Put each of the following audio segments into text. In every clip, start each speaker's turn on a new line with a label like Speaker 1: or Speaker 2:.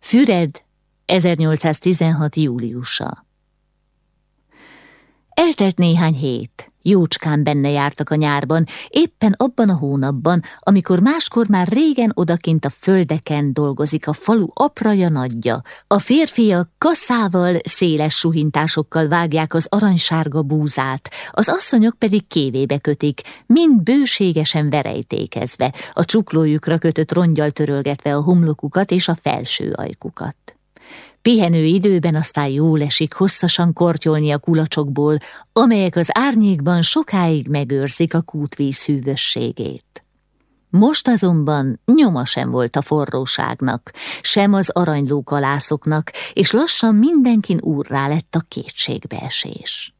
Speaker 1: Füred, 1816. júliusa. Eltelt néhány hét, jócskán benne jártak a nyárban, éppen abban a hónapban, amikor máskor már régen odakint a földeken dolgozik a falu apraja nagyja. A férfiak kaszával, széles suhintásokkal vágják az aranysárga búzát, az asszonyok pedig kévébe kötik, mind bőségesen verejtékezve, a csuklójukra kötött rongyal törölgetve a homlokukat és a felső ajkukat. Pihenő időben aztán jól esik hosszasan kortyolni a kulacsokból, amelyek az árnyékban sokáig megőrzik a kútvíz hűvösségét. Most azonban nyoma sem volt a forróságnak, sem az aranylókalászoknak, és lassan mindenkin úrrá lett a kétségbeesés.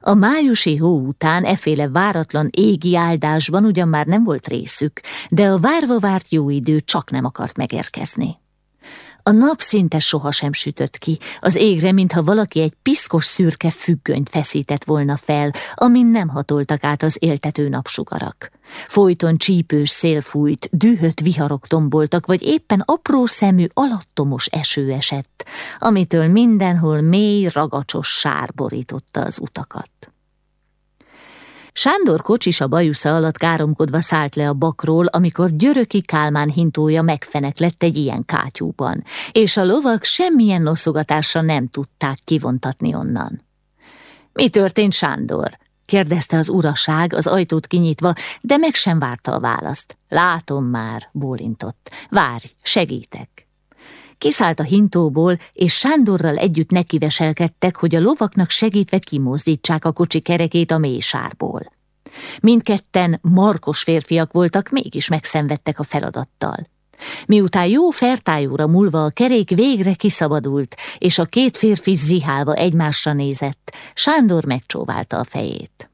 Speaker 1: A májusi hó után eféle váratlan égi áldásban ugyan már nem volt részük, de a várva várt jó idő csak nem akart megérkezni. A nap szinte sohasem sütött ki, az égre, mintha valaki egy piszkos szürke függönyt feszített volna fel, amin nem hatoltak át az éltető napsugarak. Folyton csípős szél fújt, dühött viharok tomboltak, vagy éppen apró szemű, alattomos eső esett, amitől mindenhol mély, ragacsos sár borította az utakat. Sándor kocsis a bajusza alatt káromkodva szállt le a bakról, amikor Györöki Kálmán hintója megfenek lett egy ilyen kátyúban, és a lovak semmilyen noszogatásra nem tudták kivontatni onnan. Mi történt, Sándor? kérdezte az uraság az ajtót kinyitva, de meg sem várta a választ. Látom már, bólintott. Várj, segítek. Kiszállt a hintóból, és Sándorral együtt nekiveselkedtek, hogy a lovaknak segítve kimozdítsák a kocsi kerekét a mély sárból. Mindketten markos férfiak voltak, mégis megszenvedtek a feladattal. Miután jó fertájóra múlva a kerék végre kiszabadult, és a két férfi zihálva egymásra nézett, Sándor megcsóválta a fejét.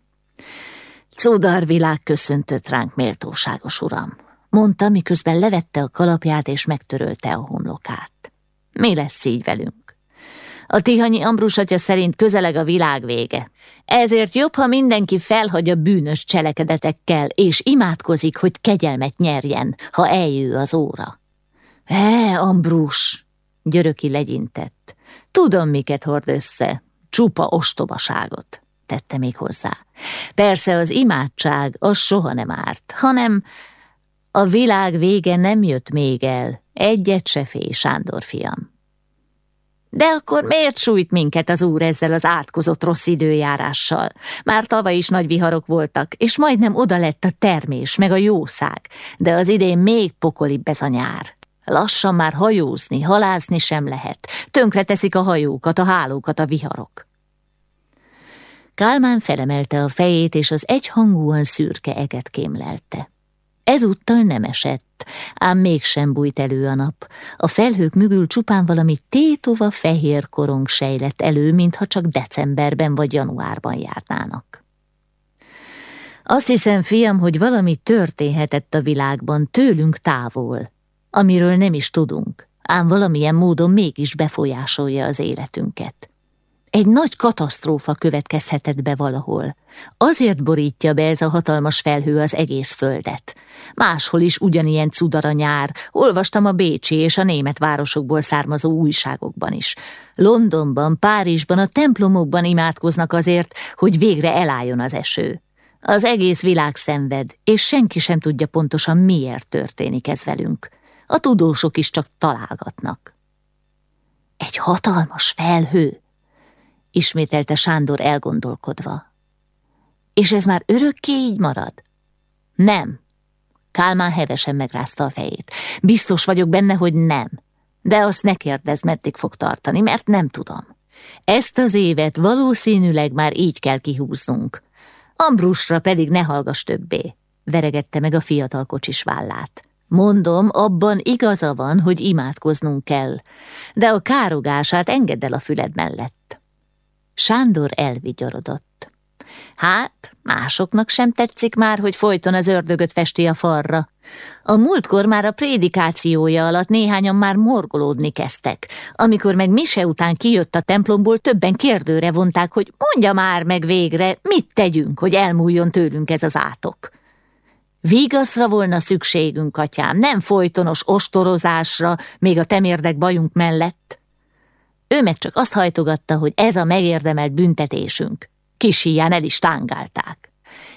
Speaker 1: Cudar világ köszöntött ránk, méltóságos uram, mondta, miközben levette a kalapját és megtörölte a homlokát. Mi lesz így velünk? A Tihanyi Ambrus atya szerint közeleg a világ vége. Ezért jobb, ha mindenki felhagy a bűnös cselekedetekkel, és imádkozik, hogy kegyelmet nyerjen, ha eljő az óra. E, Ambrus, györöki legyintett. Tudom, miket hord össze. Csupa ostobaságot, tette még hozzá. Persze az imádság, az soha nem árt, hanem a világ vége nem jött még el, egyet se fél, Sándor fiam. De akkor miért sújt minket az úr ezzel az átkozott rossz időjárással? Már tavaly is nagy viharok voltak, és majdnem oda lett a termés, meg a jószág, de az idén még pokolibb ez a nyár. Lassan már hajózni, halázni sem lehet. Tönkre teszik a hajókat, a hálókat a viharok. Kálmán felemelte a fejét, és az egyhangúan szürke eget kémlelte. Ezúttal nem esett, ám mégsem bújt elő a nap. A felhők mögül csupán valami tétova fehér korong sejlett elő, mintha csak decemberben vagy januárban járnának. Azt hiszem, fiam, hogy valami történhetett a világban tőlünk távol, amiről nem is tudunk, ám valamilyen módon mégis befolyásolja az életünket. Egy nagy katasztrófa következhetett be valahol. Azért borítja be ez a hatalmas felhő az egész földet. Máshol is ugyanilyen cudara nyár, olvastam a bécsi és a német városokból származó újságokban is. Londonban, Párizsban, a templomokban imádkoznak azért, hogy végre elálljon az eső. Az egész világ szenved, és senki sem tudja pontosan miért történik ez velünk. A tudósok is csak találgatnak. Egy hatalmas felhő, ismételte Sándor elgondolkodva. És ez már örökké így marad? Nem. Kálmán hevesen megrázta a fejét. Biztos vagyok benne, hogy nem. De azt ne kérdezz, meddig fog tartani, mert nem tudom. Ezt az évet valószínűleg már így kell kihúznunk. Ambrusra pedig ne hallgass többé, veregette meg a fiatal kocsis vállát. Mondom, abban igaza van, hogy imádkoznunk kell, de a károgását engedd el a füled mellett. Sándor elvigyorodott. Hát, másoknak sem tetszik már, hogy folyton az ördögöt festi a falra. A múltkor már a prédikációja alatt néhányan már morgolódni kezdtek. Amikor meg Mise után kijött a templomból, többen kérdőre vonták, hogy mondja már meg végre, mit tegyünk, hogy elmúljon tőlünk ez az átok. Vigaszra volna szükségünk, atyám, nem folytonos ostorozásra, még a temérdek bajunk mellett. Ő meg csak azt hajtogatta, hogy ez a megérdemelt büntetésünk. Kis híján el is tángálták.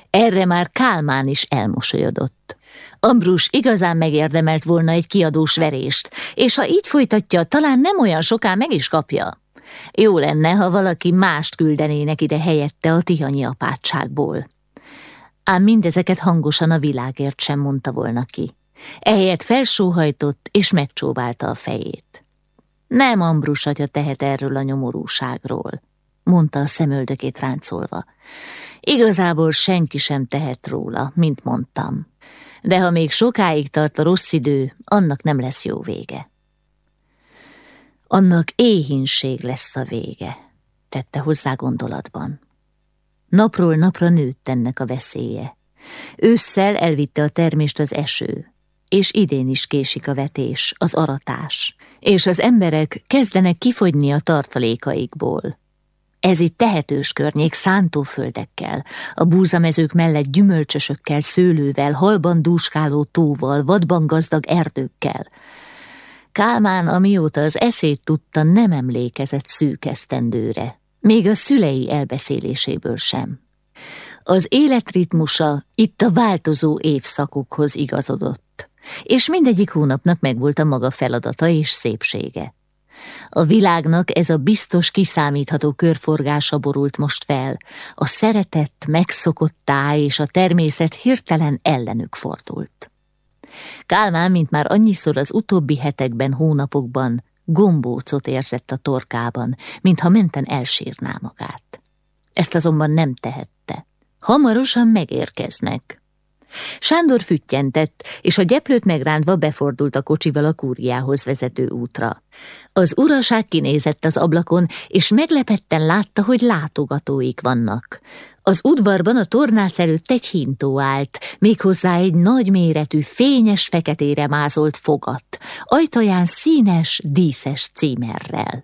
Speaker 1: Erre már Kálmán is elmosolyodott. Ambrus igazán megérdemelt volna egy kiadós verést, és ha így folytatja, talán nem olyan soká meg is kapja. Jó lenne, ha valaki mást küldenének ide helyette a tihanyi apátságból. Ám mindezeket hangosan a világért sem mondta volna ki. Ehelyett felsóhajtott és megcsóválta a fejét. Nem Ambrus atya tehet erről a nyomorúságról, mondta a szemöldökét ráncolva. Igazából senki sem tehet róla, mint mondtam. De ha még sokáig tart a rossz idő, annak nem lesz jó vége. Annak éhínség lesz a vége, tette hozzá gondolatban. Napról napra nőtt ennek a veszélye. Ősszel elvitte a termést az eső, és idén is késik a vetés, az aratás, és az emberek kezdenek kifogyni a tartalékaikból. Ez itt tehetős környék szántóföldekkel, a búzamezők mellett gyümölcsösökkel, szőlővel, halban dúskáló tóval, vadban gazdag erdőkkel. Kálmán, amióta az eszét tudta, nem emlékezett szűk esztendőre, még a szülei elbeszéléséből sem. Az életritmusa itt a változó évszakokhoz igazodott, és mindegyik hónapnak megvolt a maga feladata és szépsége. A világnak ez a biztos kiszámítható körforgása borult most fel, a szeretett, megszokott táj és a természet hirtelen ellenük fordult. Kálmán, mint már annyiszor az utóbbi hetekben, hónapokban, gombócot érzett a torkában, mintha menten elsírná magát. Ezt azonban nem tehette. Hamarosan megérkeznek. Sándor füttyentett, és a gyeplőt megrántva befordult a kocsival a kúriához vezető útra. Az uraság kinézett az ablakon, és meglepetten látta, hogy látogatóik vannak. Az udvarban a tornác előtt egy hintó állt, méghozzá egy nagyméretű, fényes feketére mázolt fogat, ajtaján színes, díszes címerrel.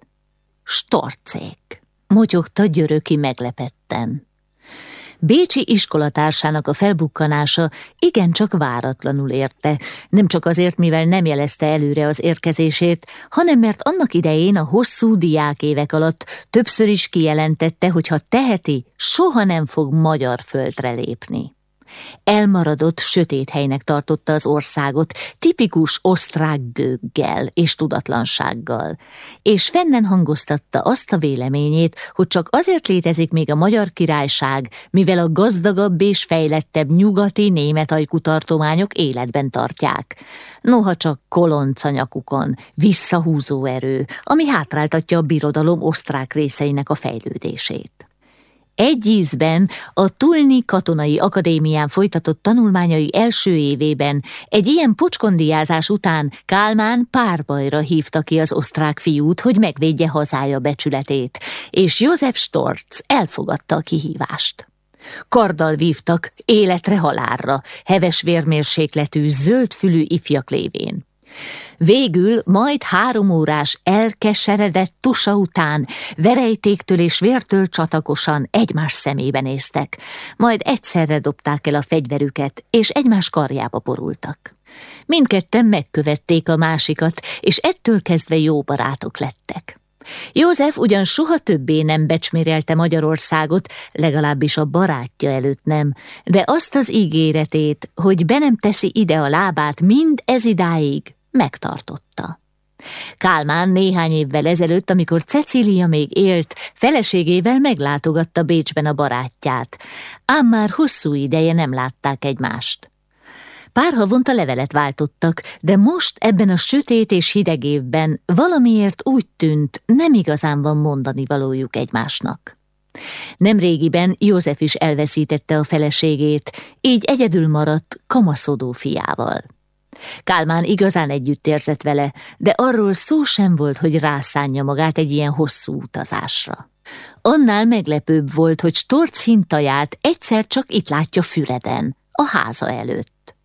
Speaker 1: Storcék, motyogta györöki meglepetten. Bécsi iskolatársának a felbukkanása igencsak váratlanul érte, nem csak azért, mivel nem jelezte előre az érkezését, hanem mert annak idején a hosszú diákévek alatt többször is kijelentette, hogy ha teheti, soha nem fog magyar földre lépni. Elmaradott sötét helynek tartotta az országot, tipikus osztrák gőggel és tudatlansággal, és fennen hangoztatta azt a véleményét, hogy csak azért létezik még a magyar királyság, mivel a gazdagabb és fejlettebb nyugati német ajkú tartományok életben tartják. Noha csak kolonca nyakukon, visszahúzó erő, ami hátráltatja a birodalom osztrák részeinek a fejlődését. Egy ízben a Tulni Katonai Akadémián folytatott tanulmányai első évében egy ilyen pocskondiázás után Kálmán párbajra hívta ki az osztrák fiút, hogy megvédje hazája becsületét, és József Storz elfogadta a kihívást. Karddal vívtak, életre halálra, heves vérmérsékletű, zöldfülű ifjak lévén. Végül majd három órás elkeseredett tusa után verejtéktől és vértől csatakosan egymás szemébe néztek, majd egyszerre dobták el a fegyverüket, és egymás karjába borultak. Mindketten megkövették a másikat, és ettől kezdve jó barátok lettek. József ugyan soha többé nem becsmérelte Magyarországot, legalábbis a barátja előtt nem, de azt az ígéretét, hogy be nem teszi ide a lábát mind ez idáig, megtartotta. Kálmán néhány évvel ezelőtt, amikor Cecília még élt, feleségével meglátogatta Bécsben a barátját, ám már hosszú ideje nem látták egymást. Pár havonta levelet váltottak, de most ebben a sötét és hideg évben valamiért úgy tűnt, nem igazán van mondani valójuk egymásnak. Nemrégiben József is elveszítette a feleségét, így egyedül maradt kamaszodó fiával. Kálmán igazán együtt érzett vele, de arról szó sem volt, hogy rászánja magát egy ilyen hosszú utazásra. Annál meglepőbb volt, hogy Storc hintaját egyszer csak itt látja Füreden, a háza előtt.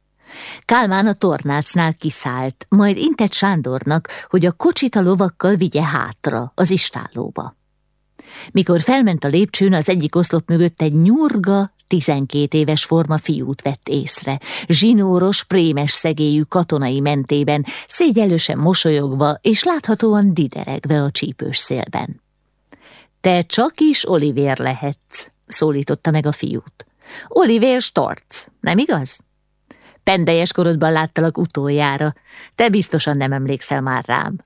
Speaker 1: Kálmán a tornácnál kiszállt, majd intett Sándornak, hogy a kocsit a lovakkal vigye hátra, az istállóba. Mikor felment a lépcsőn, az egyik oszlop mögött egy nyurga, tizenkét éves forma fiút vett észre, zsinóros, prémes szegélyű katonai mentében, szégyellősen mosolyogva és láthatóan dideregve a csípős szélben. Te csak is Olivér lehetsz, szólította meg a fiút. Olivér Storc, nem igaz? Pendejes korodban láttalak utoljára, te biztosan nem emlékszel már rám.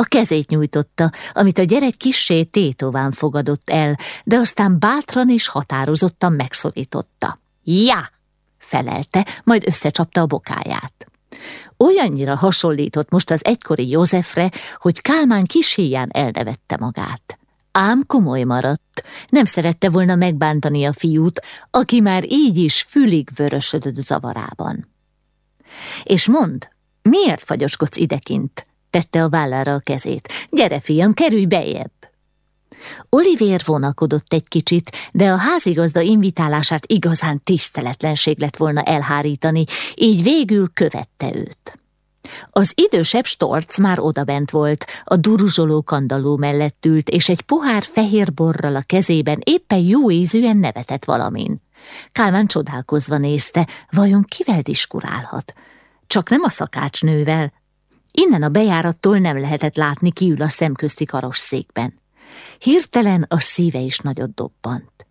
Speaker 1: A kezét nyújtotta, amit a gyerek kissé tétován fogadott el, de aztán bátran és határozottan megszorította. Já! felelte, majd összecsapta a bokáját. Olyannyira hasonlított most az egykori Józsefre, hogy Kálmán kis híján elnevette magát. Ám komoly maradt, nem szerette volna megbántani a fiút, aki már így is fülig vörösödött zavarában. És mond, miért fagyoskodsz idekint? Tette a vállára a kezét. Gyere, fiam, kerülj bejebb! Olivér vonakodott egy kicsit, de a házigazda invitálását igazán tiszteletlenség lett volna elhárítani, így végül követte őt. Az idősebb storc már odabent volt, a duruzsoló kandalló mellett ült, és egy pohár fehér borral a kezében éppen jó ízűen nevetett valamin. Kálmán csodálkozva nézte, vajon kivel diskurálhat? Csak nem a szakácsnővel, Innen a bejárattól nem lehetett látni, ki ül a szemközti karosszékben. Hirtelen a szíve is nagyot dobbant.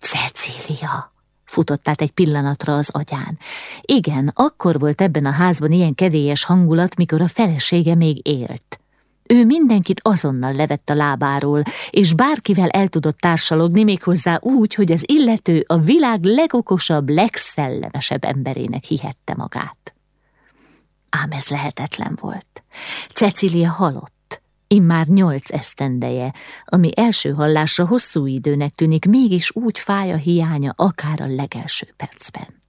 Speaker 1: Cecília! futott át egy pillanatra az agyán. Igen, akkor volt ebben a házban ilyen kedélyes hangulat, mikor a felesége még élt. Ő mindenkit azonnal levett a lábáról, és bárkivel el tudott társalogni méghozzá úgy, hogy az illető a világ legokosabb, legszellemesebb emberének hihette magát. Ám ez lehetetlen volt. Cecília halott, immár nyolc esztendeje, ami első hallásra hosszú időnek tűnik, mégis úgy fáj a hiánya akár a legelső percben.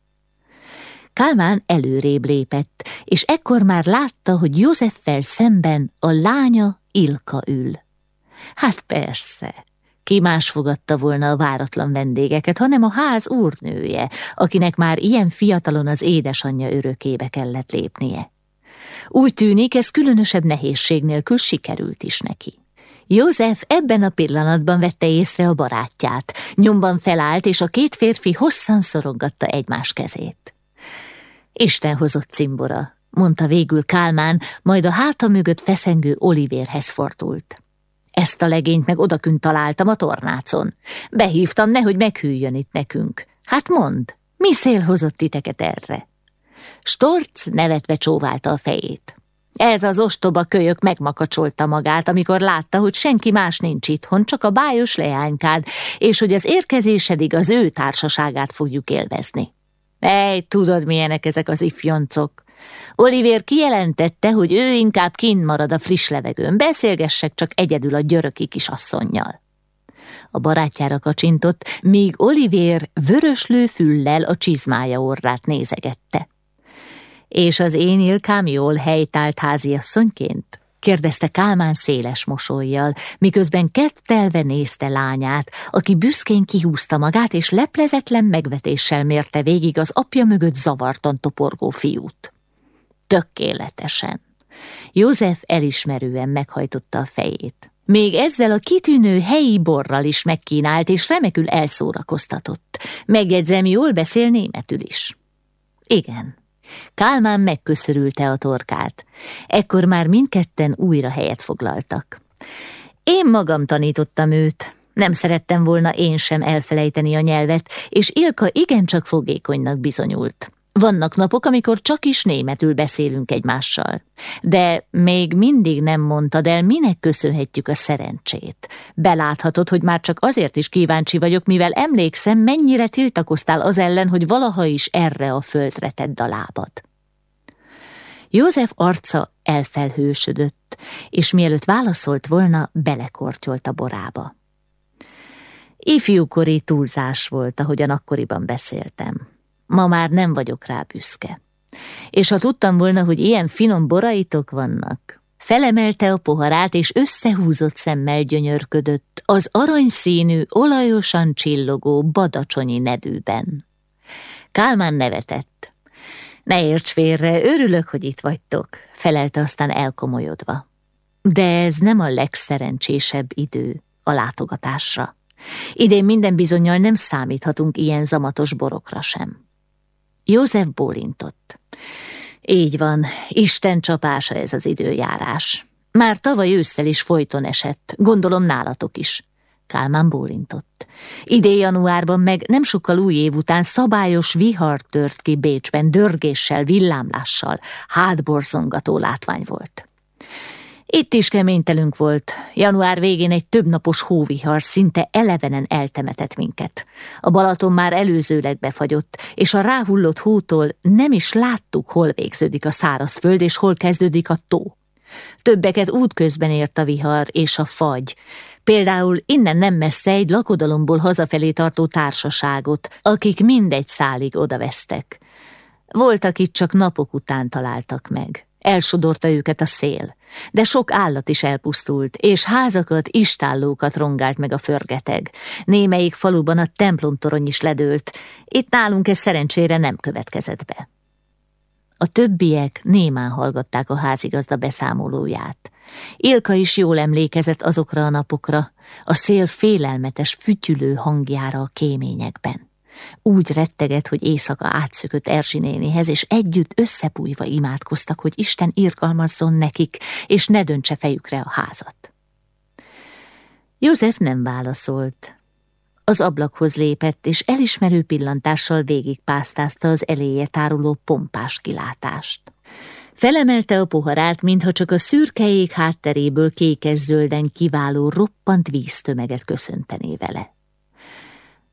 Speaker 1: Kálmán előrébb lépett, és ekkor már látta, hogy Józseffel szemben a lánya Ilka ül. Hát persze, ki más fogadta volna a váratlan vendégeket, hanem a ház úrnője, akinek már ilyen fiatalon az édesanyja örökébe kellett lépnie. Úgy tűnik, ez különösebb nehézség nélkül sikerült is neki. József ebben a pillanatban vette észre a barátját, nyomban felállt, és a két férfi hosszan szorongatta egymás kezét. Isten hozott cimbora, mondta végül Kálmán, majd a háta mögött feszengő Olivérhez fordult. Ezt a legényt meg odakünt találtam a tornácon. Behívtam, nehogy meghűljön itt nekünk. Hát mond, mi szél hozott titeket erre? Storc nevetve csóválta a fejét. Ez az ostoba kölyök megmakacsolta magát, amikor látta, hogy senki más nincs itthon, csak a bájos leánykád, és hogy az érkezésedig az ő társaságát fogjuk élvezni. Ej, tudod, milyenek ezek az ifjoncok. Oliver kijelentette, hogy ő inkább kint marad a friss levegőn, beszélgessek csak egyedül a györöki kisasszonynal. A barátjára kacsintott, míg Oliver vöröslő füllel a csizmája orrát nézegette. És az én Ilkám jól helytált háziasszonyként? kérdezte Kálmán széles mosolyjal, miközben kettelve nézte lányát, aki büszkén kihúzta magát, és leplezetlen megvetéssel mérte végig az apja mögött zavartan toporgó fiút. Tökéletesen. József elismerően meghajtotta a fejét. Még ezzel a kitűnő helyi borral is megkínált, és remekül elszórakoztatott. Megjegyzem, jól beszél németül is. Igen, Kálmán megköszörülte a torkát. Ekkor már mindketten újra helyet foglaltak. Én magam tanítottam őt, nem szerettem volna én sem elfelejteni a nyelvet, és Ilka igencsak fogékonynak bizonyult. Vannak napok, amikor csak is németül beszélünk egymással. De még mindig nem mondtad el, minek köszönhetjük a szerencsét. Beláthatod, hogy már csak azért is kíváncsi vagyok, mivel emlékszem, mennyire tiltakoztál az ellen, hogy valaha is erre a földre tedd a lábad. József arca elfelhősödött, és mielőtt válaszolt volna, belekortyolt a borába. Ifjúkori túlzás volt, ahogyan akkoriban beszéltem. Ma már nem vagyok rá büszke. És ha tudtam volna, hogy ilyen finom boraitok vannak, felemelte a poharát, és összehúzott szemmel gyönyörködött az aranyszínű, olajosan csillogó badacsonyi nedűben. Kálmán nevetett. Ne érts félre, örülök, hogy itt vagytok, felelte aztán elkomolyodva. De ez nem a legszerencsésebb idő a látogatásra. Idén minden bizonyal nem számíthatunk ilyen zamatos borokra sem. József bólintott. Így van, Isten csapása ez az időjárás. Már tavaly ősszel is folyton esett, gondolom nálatok is. Kálmán bólintott. Idén januárban meg nem sokkal új év után szabályos vihar tört ki Bécsben, dörgéssel, villámlással, hátborzongató látvány volt. Itt is keménytelünk volt. Január végén egy többnapos hóvihar szinte elevenen eltemetett minket. A Balaton már előzőleg befagyott, és a ráhullott hótól nem is láttuk, hol végződik a szárazföld, és hol kezdődik a tó. Többeket útközben ért a vihar és a fagy. Például innen nem messze egy lakodalomból hazafelé tartó társaságot, akik mindegy szálig odavesztek. Voltak itt csak napok után találtak meg. Elsodorta őket a szél, de sok állat is elpusztult, és házakat, istállókat rongált meg a förgeteg. Némelyik faluban a templomtorony is ledőlt, itt nálunk ez szerencsére nem következett be. A többiek némán hallgatták a házigazda beszámolóját. Ilka is jól emlékezett azokra a napokra, a szél félelmetes, fütyülő hangjára a kéményekben. Úgy retteget, hogy éjszaka átszökött Erzsi nénihez, és együtt összepújva imádkoztak, hogy Isten irgalmazzon nekik, és ne döntse fejükre a házat. József nem válaszolt. Az ablakhoz lépett, és elismerő pillantással végigpásztázta az eléje táruló pompás kilátást. Felemelte a poharát, mintha csak a szürke ég hátteréből kékes-zölden kiváló roppant víztömeget köszöntené vele.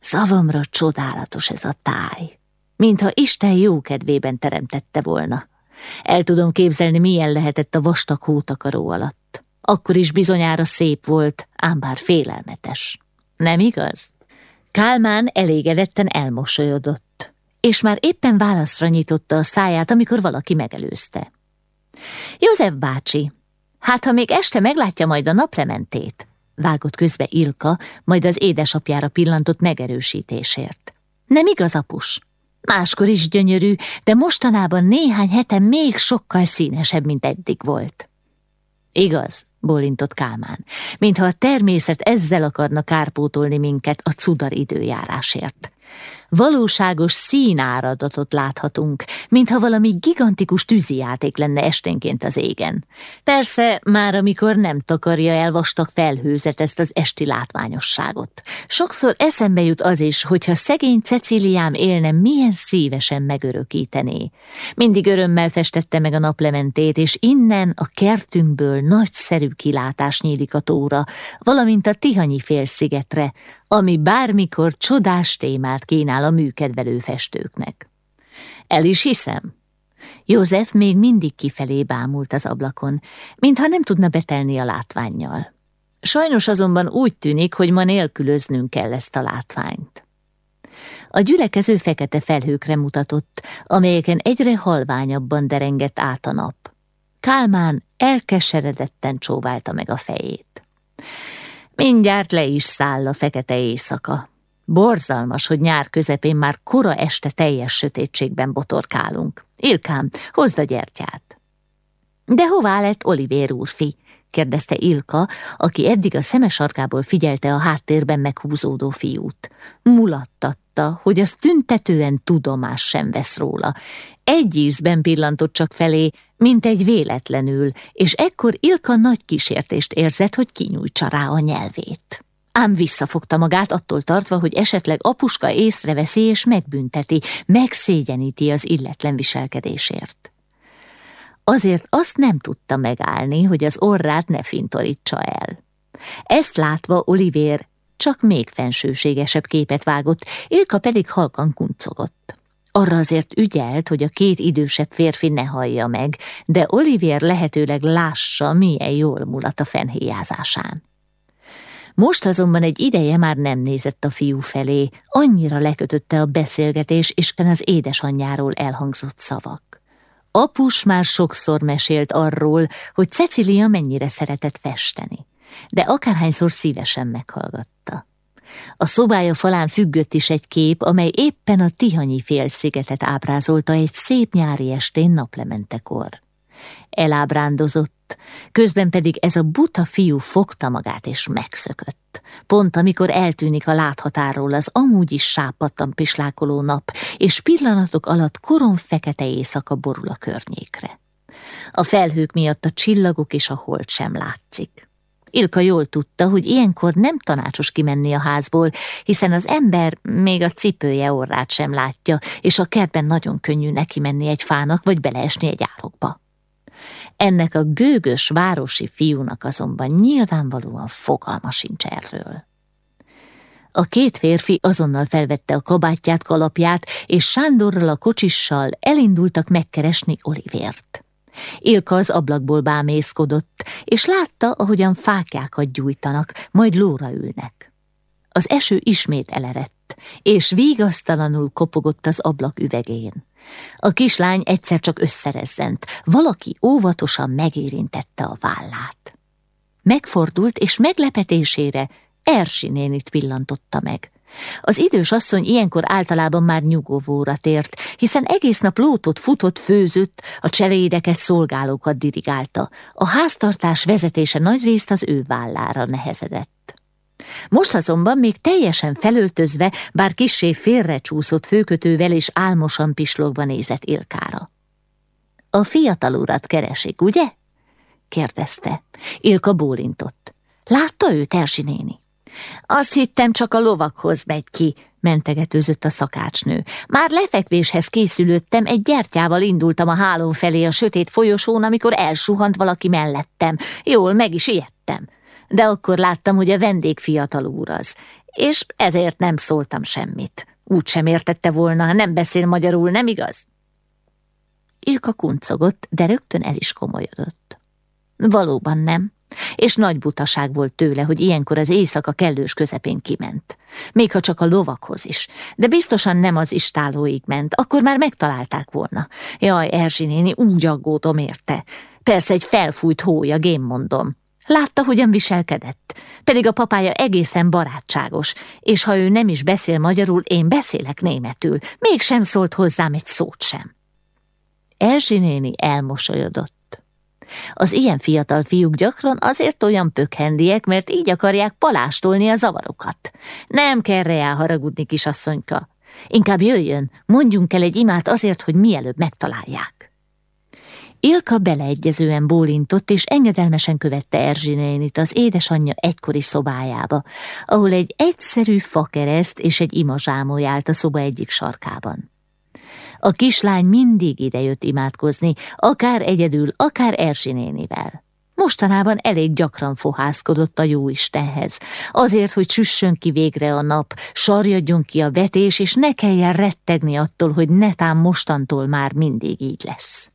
Speaker 1: Szavamra csodálatos ez a táj, mintha Isten jó kedvében teremtette volna. El tudom képzelni, milyen lehetett a vastag hótakaró alatt. Akkor is bizonyára szép volt, ám bár félelmetes. Nem igaz? Kálmán elégedetten elmosolyodott, és már éppen válaszra nyitotta a száját, amikor valaki megelőzte. József bácsi, hát ha még este meglátja majd a naplementét, vágott közbe Ilka, majd az édesapjára pillantott megerősítésért. Nem igaz, apus? Máskor is gyönyörű, de mostanában néhány hete még sokkal színesebb, mint eddig volt. Igaz, bólintott Kálmán, mintha a természet ezzel akarna kárpótolni minket a cudar időjárásért. Valóságos színáradatot láthatunk, mintha valami gigantikus tűzijáték lenne esténként az égen. Persze, már amikor nem takarja el vastag felhőzet ezt az esti látványosságot. Sokszor eszembe jut az is, hogyha szegény Ceciliám élne, milyen szívesen megörökítené. Mindig örömmel festette meg a naplementét, és innen a kertünkből nagyszerű kilátás nyílik a tóra, valamint a Tihanyi félszigetre, ami bármikor csodás témát kínál a műkedvelő festőknek. El is hiszem. József még mindig kifelé bámult az ablakon, mintha nem tudna betelni a látványjal. Sajnos azonban úgy tűnik, hogy ma nélkülöznünk kell ezt a látványt. A gyülekező fekete felhőkre mutatott, amelyeken egyre halványabban derengett át a nap. Kálmán elkeseredetten csóválta meg a fejét. Mindjárt le is száll a fekete éjszaka. Borzalmas, hogy nyár közepén már kora este teljes sötétségben botorkálunk. Ilkám, hozd a gyertyát. De hová lett Olivér úrfi? kérdezte Ilka, aki eddig a szemesarkából figyelte a háttérben meghúzódó fiút. Mulattatta, hogy az tüntetően tudomás sem vesz róla. Egy ízben pillantott csak felé, mint egy véletlenül, és ekkor Ilka nagy kísértést érzett, hogy kinyújtsa rá a nyelvét. Ám visszafogta magát attól tartva, hogy esetleg apuska észreveszi és megbünteti, megszégyeníti az illetlen viselkedésért. Azért azt nem tudta megállni, hogy az orrát ne fintorítsa el. Ezt látva Olivér csak még fensőségesebb képet vágott, Ilka pedig halkan kuncogott. Arra azért ügyelt, hogy a két idősebb férfi ne hallja meg, de Olivier lehetőleg lássa, milyen jól mulat a fenhéjázásán. Most azonban egy ideje már nem nézett a fiú felé, annyira lekötötte a beszélgetés Isten az édesanyjáról elhangzott szavak. Apus már sokszor mesélt arról, hogy Cecilia mennyire szeretett festeni, de akárhányszor szívesen meghallgatta. A szobája falán függött is egy kép, amely éppen a Tihanyi félszigetet ábrázolta egy szép nyári estén naplementekor. Elábrándozott, közben pedig ez a buta fiú fogta magát és megszökött. Pont amikor eltűnik a láthatáról az amúgy is sápadtan pislákoló nap, és pillanatok alatt koron fekete éjszaka borul a környékre. A felhők miatt a csillagok és a hold sem látszik. Ilka jól tudta, hogy ilyenkor nem tanácsos kimenni a házból, hiszen az ember még a cipője orrát sem látja, és a kertben nagyon könnyű neki menni egy fának, vagy beleesni egy árokba. Ennek a gőgös városi fiúnak azonban nyilvánvalóan fogalma sincs erről. A két férfi azonnal felvette a kabátját, kalapját, és Sándorral a kocsissal elindultak megkeresni Olivért. Ilka az ablakból bámészkodott, és látta, ahogyan fákjákat gyújtanak, majd lóra ülnek. Az eső ismét elerett, és vígasztalanul kopogott az ablak üvegén. A kislány egyszer csak összerezzent, valaki óvatosan megérintette a vállát. Megfordult, és meglepetésére Ersi nénit pillantotta meg. Az idős asszony ilyenkor általában már nyugovóra tért, hiszen egész nap lótot futott, főzött, a cselédeket, szolgálókat dirigálta. A háztartás vezetése nagyrészt az ő vállára nehezedett. Most azonban még teljesen felöltözve, bár kissé félrecsúszott főkötővel és álmosan pislogva nézett Ilkára. A fiatal urat keresik, ugye? kérdezte. Ilka bólintott. Látta őt, Ersi néni? Azt hittem, csak a lovakhoz megy ki, mentegetőzött a szakácsnő. Már lefekvéshez készülődtem, egy gyertyával indultam a hálón felé a sötét folyosón, amikor elsuhant valaki mellettem. Jól meg is ijedtem. De akkor láttam, hogy a vendég fiatal úr az, és ezért nem szóltam semmit. Úgy sem értette volna, nem beszél magyarul, nem igaz? Ilka kuncogott, de rögtön el is komolyodott. Valóban nem, és nagy butaság volt tőle, hogy ilyenkor az éjszaka kellős közepén kiment. Még ha csak a lovakhoz is. De biztosan nem az istálóig ment, akkor már megtalálták volna. Jaj, Erzsi néni, úgy aggódom érte. Persze egy felfújt hója, gém mondom. Látta, hogyan viselkedett. Pedig a papája egészen barátságos, és ha ő nem is beszél magyarul, én beszélek németül. Mégsem szólt hozzám egy szót sem. Erzsi néni elmosolyodott. Az ilyen fiatal fiúk gyakran azért olyan pökhendiek, mert így akarják palástolni a zavarokat. Nem kell reá haragudni, kisasszonyka. Inkább jöjjön, mondjunk el egy imát azért, hogy mielőbb megtalálják. Ilka beleegyezően bólintott, és engedelmesen követte Erzsinénit az édesanyja egykori szobájába, ahol egy egyszerű fakereszt és egy imazsámoly állt a szoba egyik sarkában. A kislány mindig idejött imádkozni, akár egyedül, akár Erzsi nénivel. Mostanában elég gyakran fohászkodott a jóistenhez, azért, hogy csüssön ki végre a nap, sarjadjon ki a vetés, és ne kelljen rettegni attól, hogy netán mostantól már mindig így lesz.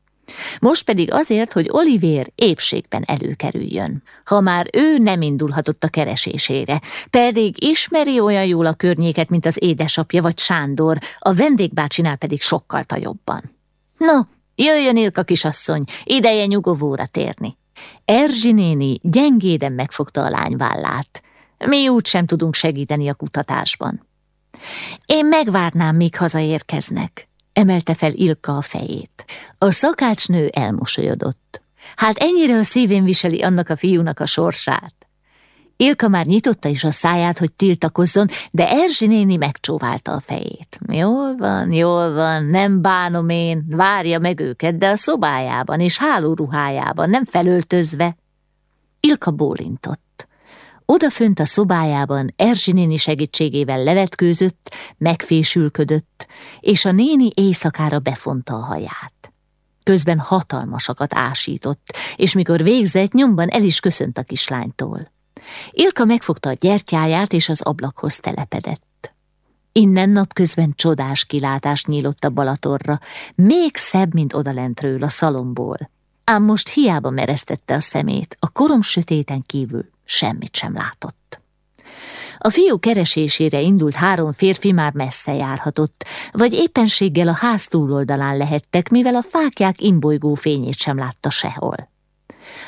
Speaker 1: Most pedig azért, hogy Olivér épségben előkerüljön. Ha már ő nem indulhatott a keresésére, pedig ismeri olyan jól a környéket, mint az édesapja vagy Sándor, a vendégbácsinál pedig sokkal jobban. No, jöjjön Ilka kisasszony, ideje nyugovóra térni. Erzsi néni gyengéden megfogta a lány vállát. Mi úgy sem tudunk segíteni a kutatásban. Én megvárnám, míg hazaérkeznek emelte fel Ilka a fejét. A szakácsnő elmosolyodott. Hát ennyire a szívén viseli annak a fiúnak a sorsát. Ilka már nyitotta is a száját, hogy tiltakozzon, de Erzsi néni megcsóválta a fejét. Jól van, jól van, nem bánom én, várja meg őket, de a szobájában és hálóruhájában, nem felöltözve. Ilka bólintott. Odafönt a szobájában Erzsi néni segítségével levetkőzött, megfésülködött, és a néni éjszakára befonta a haját. Közben hatalmasakat ásított, és mikor végzett, nyomban el is köszönt a kislánytól. Ilka megfogta a gyertyáját, és az ablakhoz telepedett. Innen napközben csodás kilátás nyílott a Balatorra, még szebb, mint odalentről a szalomból. Ám most hiába meresztette a szemét, a korom sötéten kívül semmit sem látott. A fiú keresésére indult három férfi már messze járhatott, vagy éppenséggel a ház túloldalán lehettek, mivel a fákják imbolygó fényét sem látta sehol.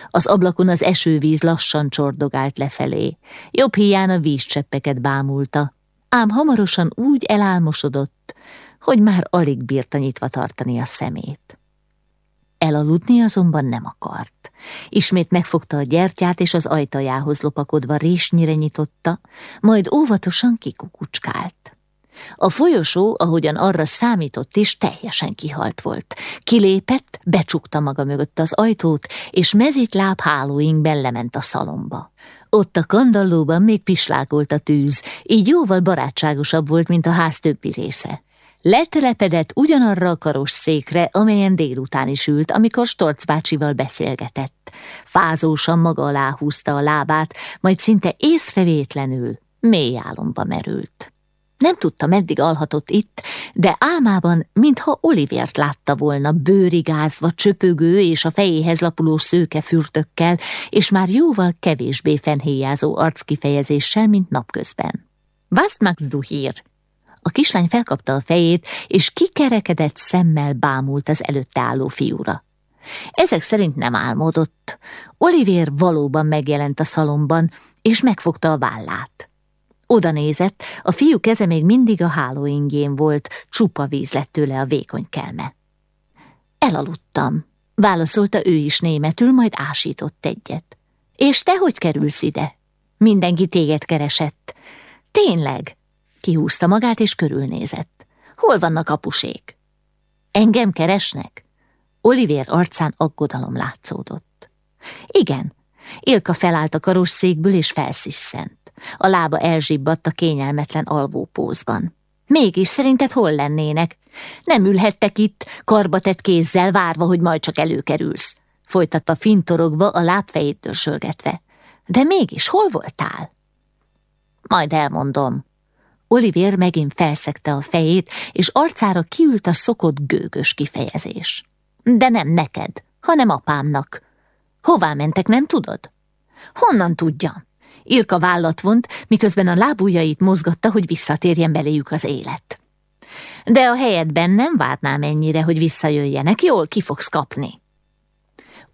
Speaker 1: Az ablakon az esővíz lassan csordogált lefelé, jobb hián a vízcseppeket bámulta, ám hamarosan úgy elálmosodott, hogy már alig bírta nyitva tartani a szemét. Elaludni azonban nem akart. Ismét megfogta a gyertyát, és az ajtajához lopakodva résnyire nyitotta, majd óvatosan kikukucskált. A folyosó, ahogyan arra számított is, teljesen kihalt volt. Kilépett, becsukta maga mögött az ajtót, és mezit lábhálóinkben lement a szalomba. Ott a kandallóban még pislákolt a tűz, így jóval barátságosabb volt, mint a ház többi része. Letelepedett ugyanarra a karos székre, amelyen délután is ült, amikor Storc bácsival beszélgetett. Fázósan maga alá húzta a lábát, majd szinte észrevétlenül mély álomba merült. Nem tudta, meddig alhatott itt, de álmában, mintha Olivért látta volna bőrigázva, csöpögő és a fejéhez lapuló szőke fürtökkel, és már jóval kevésbé fenhéjázó arckifejezéssel, mint napközben. Was magst du hier? A kislány felkapta a fejét, és kikerekedett szemmel bámult az előtte álló fiúra. Ezek szerint nem álmodott. Olivier valóban megjelent a szalomban, és megfogta a vállát. Oda nézett, a fiú keze még mindig a hálóingén volt, csupa víz lett tőle a vékony kelme. Elaludtam, válaszolta ő is németül, majd ásított egyet. És te hogy kerülsz ide? Mindenki téged keresett. Tényleg? Kihúzta magát és körülnézett. Hol vannak apusék? Engem keresnek? Olivier arcán aggodalom látszódott. Igen, Ilka felállt a karosszékből és felsziszent. A lába elzsibbadt a kényelmetlen alvópózban. Mégis szerinted hol lennének? Nem ülhettek itt, karbatett kézzel várva, hogy majd csak előkerülsz. Folytatta fintorogva, a lábfejét dörsölgetve. De mégis hol voltál? Majd elmondom. Olivier megint felszegte a fejét, és arcára kiült a szokott gőgös kifejezés. De nem neked, hanem apámnak. Hová mentek, nem tudod? Honnan tudjam? Ilka vállat vont, miközben a lábujjait mozgatta, hogy visszatérjen beléjük az élet. De a helyedben nem várnám ennyire, hogy visszajöjjenek, jól ki fogsz kapni.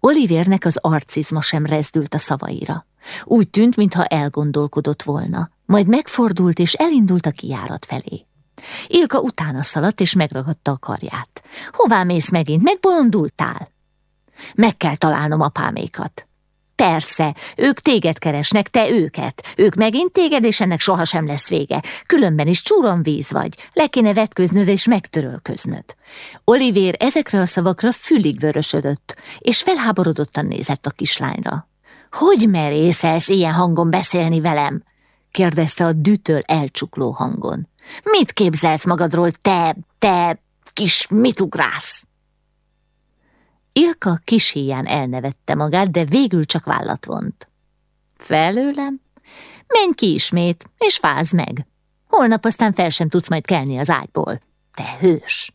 Speaker 1: Olivérnek az arcizma sem rezdült a szavaira. Úgy tűnt, mintha elgondolkodott volna, majd megfordult és elindult a kijárat felé. Ilka utána szaladt és megragadta a karját. Hová mész megint? Megbolondultál? Meg kell találnom apámékat. Persze, ők téged keresnek, te őket. Ők megint téged, és ennek sohasem lesz vége. Különben is csúron víz vagy. Le kéne vetköznöd és megtörölköznöd. Olivér ezekre a szavakra fülig vörösödött, és felháborodottan nézett a kislányra. Hogy merészelsz ilyen hangon beszélni velem? Kérdezte a dütől elcsukló hangon. Mit képzelsz magadról, te, te kis mitugrász? Ilka kis híján elnevette magát, de végül csak vállat vont. Felőlem? Menj ki ismét, és fáz meg. Holnap aztán fel sem tudsz majd kelni az ágyból. Te hős!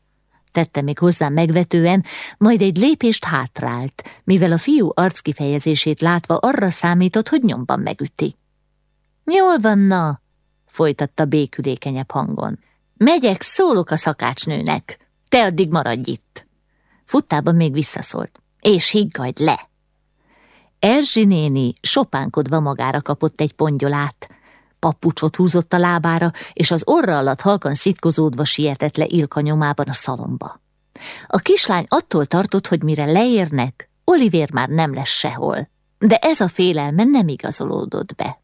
Speaker 1: Tette még hozzá megvetően, majd egy lépést hátrált, mivel a fiú arckifejezését látva arra számított, hogy nyomban megüti. Jól van, na, folytatta békülékenyebb hangon. Megyek, szólok a szakácsnőnek. Te addig maradj itt. Futtában még visszaszólt. És higgadj le! Erzsi néni sopánkodva magára kapott egy pongyolát. Papucsot húzott a lábára, és az orra alatt halkan szitkozódva sietett le Ilka nyomában a szalomba. A kislány attól tartott, hogy mire leérnek, Olivér már nem lesz sehol, de ez a félelme nem igazolódott be.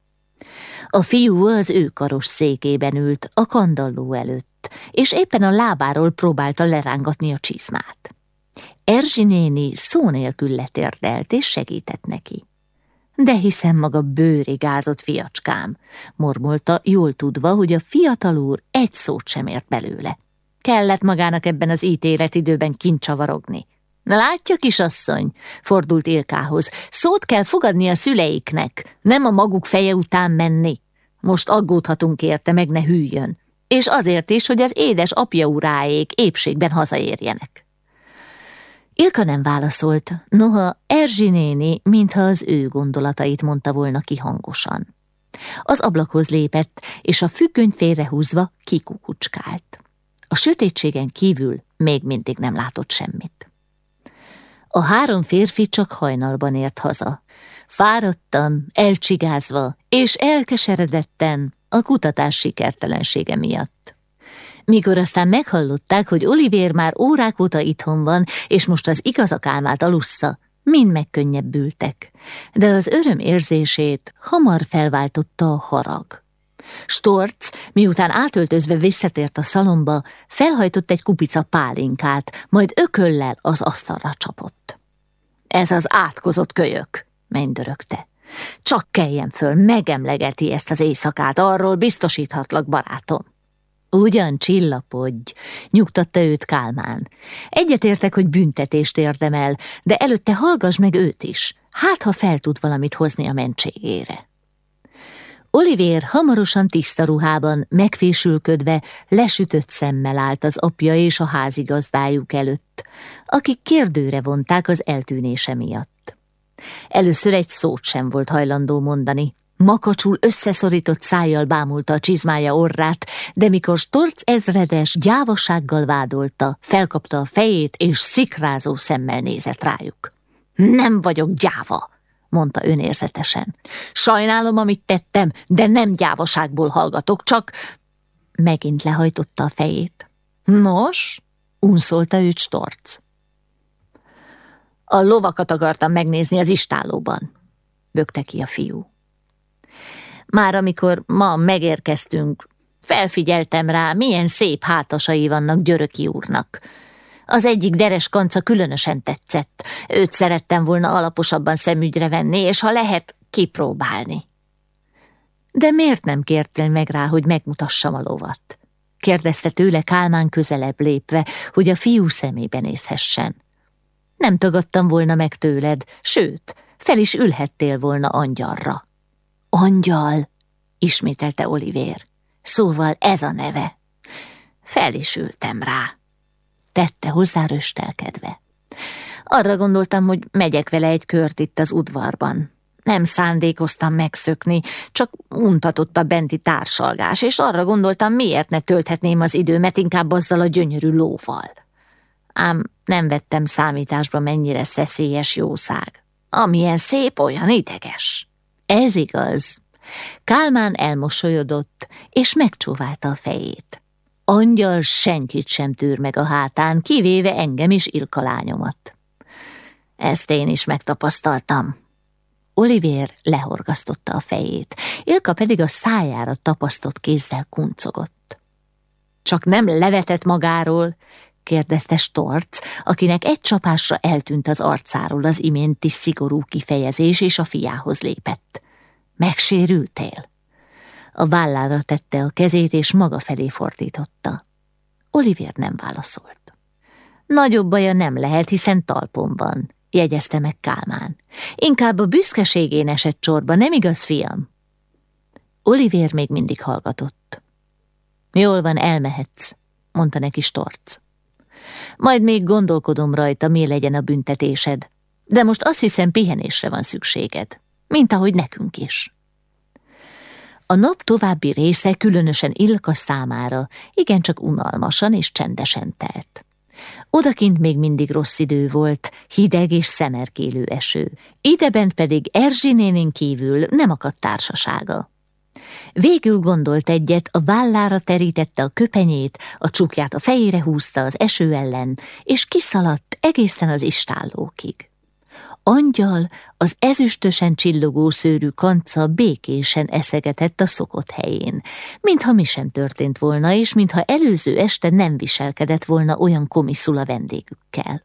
Speaker 1: A fiú az ő karos székében ült, a kandalló előtt, és éppen a lábáról próbálta lerángatni a csizmát. Erzsi néni szó nélkül letérdelt és segített neki. De hiszem maga bőrigázott fiacskám, mormolta, jól tudva, hogy a fiatal úr egy szót sem ért belőle. Kellett magának ebben az ítéletidőben kincsavarogni. Na látja, kisasszony, fordult Ilkához, szót kell fogadni a szüleiknek, nem a maguk feje után menni. Most aggódhatunk érte, meg ne hűljön. És azért is, hogy az édes apja uráék épségben hazaérjenek. Ilka nem válaszolt, noha Erzsi néni, mintha az ő gondolatait mondta volna ki. Az ablakhoz lépett, és a függönyt félrehúzva kikukucskált. A sötétségen kívül még mindig nem látott semmit. A három férfi csak hajnalban ért haza. Fáradtan, elcsigázva és elkeseredetten a kutatás sikertelensége miatt. Mikor aztán meghallották, hogy Olivér már órák óta itthon van, és most az igazak álmát alussza, mind megkönnyebbültek, de az öröm érzését hamar felváltotta a harag. Storc, miután átöltözve visszatért a szalomba, felhajtott egy kupica pálinkát, majd ököllel az asztalra csapott. Ez az átkozott kölyök, mennydörögte. Csak keljen föl, megemlegeti ezt az éjszakát, arról biztosíthatlak, barátom. Ugyan csillapodj, nyugtatta őt Kálmán. Egyetértek, hogy büntetést érdemel, de előtte hallgass meg őt is. Hát, ha fel tud valamit hozni a mentségére. Olivér hamarosan tiszta ruhában, megfésülködve, lesütött szemmel állt az apja és a házigazdájuk előtt, akik kérdőre vonták az eltűnése miatt. Először egy szót sem volt hajlandó mondani, Makacsul összeszorított szájjal bámulta a csizmája orrát, de mikor Storc ezredes gyávasággal vádolta, felkapta a fejét és szikrázó szemmel nézett rájuk. Nem vagyok gyáva, mondta önérzetesen. Sajnálom, amit tettem, de nem gyávaságból hallgatok, csak... Megint lehajtotta a fejét. Nos, unszolta őt Storc. A lovakat akartam megnézni az istálóban, bökte ki a fiú. Már amikor ma megérkeztünk, felfigyeltem rá, milyen szép hátasai vannak Györöki úrnak. Az egyik deres kanca különösen tetszett. Őt szerettem volna alaposabban szemügyre venni, és ha lehet, kipróbálni. De miért nem kértél meg rá, hogy megmutassam a lovat? kérdezte tőle Kálmán közelebb lépve, hogy a fiú szemébe nézhessen. Nem tagadtam volna meg tőled, sőt, fel is ülhettél volna angyalra. Angyal, ismételte Olivér. Szóval ez a neve. Fel is ültem rá. Tette hozzá röstelkedve. Arra gondoltam, hogy megyek vele egy kört itt az udvarban. Nem szándékoztam megszökni, csak untatott a benti társalgás, és arra gondoltam, miért ne tölthetném az időmet inkább azzal a gyönyörű lóval. Ám nem vettem számításba, mennyire szeszélyes jószág. Amilyen szép, olyan ideges. Ez igaz. Kálmán elmosolyodott, és megcsóválta a fejét. Angyal senkit sem tűr meg a hátán, kivéve engem is Ilka lányomat. Ezt én is megtapasztaltam. Olivér lehorgasztotta a fejét, Ilka pedig a szájára tapasztott kézzel kuncogott. Csak nem levetett magáról, kérdezte Storc, akinek egy csapásra eltűnt az arcáról az iménti szigorú kifejezés, és a fiához lépett. Megsérültél? A vállára tette a kezét, és maga felé fordította. Olivier nem válaszolt. Nagyobb baja nem lehet, hiszen talpon van, jegyezte meg Kálmán. Inkább a büszkeségén esett csorba, nem igaz, fiam? Olivier még mindig hallgatott. Jól van, elmehetsz, mondta neki Storc. Majd még gondolkodom rajta, mi legyen a büntetésed, de most azt hiszem pihenésre van szükséged mint ahogy nekünk is. A nap további része különösen Ilka számára igencsak unalmasan és csendesen telt. Odakint még mindig rossz idő volt, hideg és szemerkélő eső, idebent pedig Erzsinénin kívül nem akadt társasága. Végül gondolt egyet, a vállára terítette a köpenyét, a csukját a fejére húzta az eső ellen, és kiszaladt egészen az istállókig. Angyal az ezüstösen csillogó szőrű kanca békésen eszegetett a szokott helyén, mintha mi sem történt volna, és mintha előző este nem viselkedett volna olyan komiszul a vendégükkel.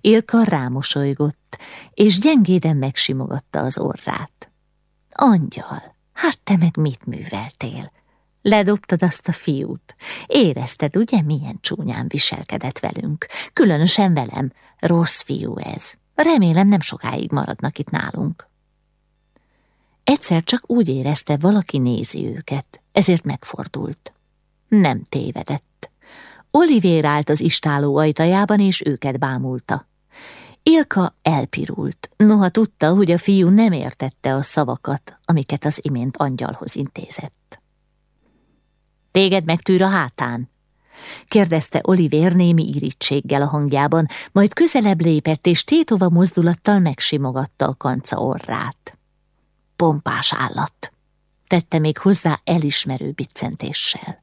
Speaker 1: Ilka rámosolygott, és gyengéden megsimogatta az orrát. Angyal, hát te meg mit műveltél? Ledobtad azt a fiút. Érezted, ugye, milyen csúnyán viselkedett velünk? Különösen velem. Rossz fiú ez. Remélem nem sokáig maradnak itt nálunk. Egyszer csak úgy érezte, valaki nézi őket, ezért megfordult. Nem tévedett. Olivér állt az istáló ajtajában, és őket bámulta. Ilka elpirult, noha tudta, hogy a fiú nem értette a szavakat, amiket az imént angyalhoz intézett. Téged megtűr a hátán, kérdezte Olivér némi irítséggel a hangjában, majd közelebb lépett, és tétova mozdulattal megsimogatta a kanca orrát. Pompás állat, tette még hozzá elismerő biccentéssel.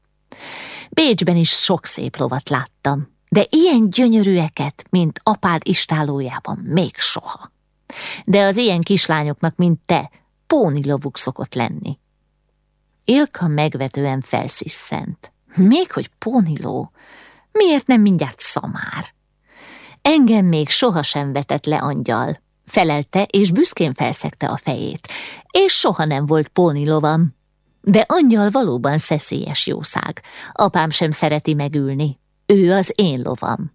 Speaker 1: Bécsben is sok szép lovat láttam, de ilyen gyönyörűeket, mint apád istálójában még soha. De az ilyen kislányoknak, mint te, lovuk szokott lenni. Ilka megvetően felsziszent. Még hogy póniló? Miért nem mindjárt szamár? Engem még sohasem vetett le angyal. Felelte, és büszkén felszegte a fejét. És soha nem volt pónilovam. De angyal valóban szeszélyes jószág. Apám sem szereti megülni. Ő az én lovam.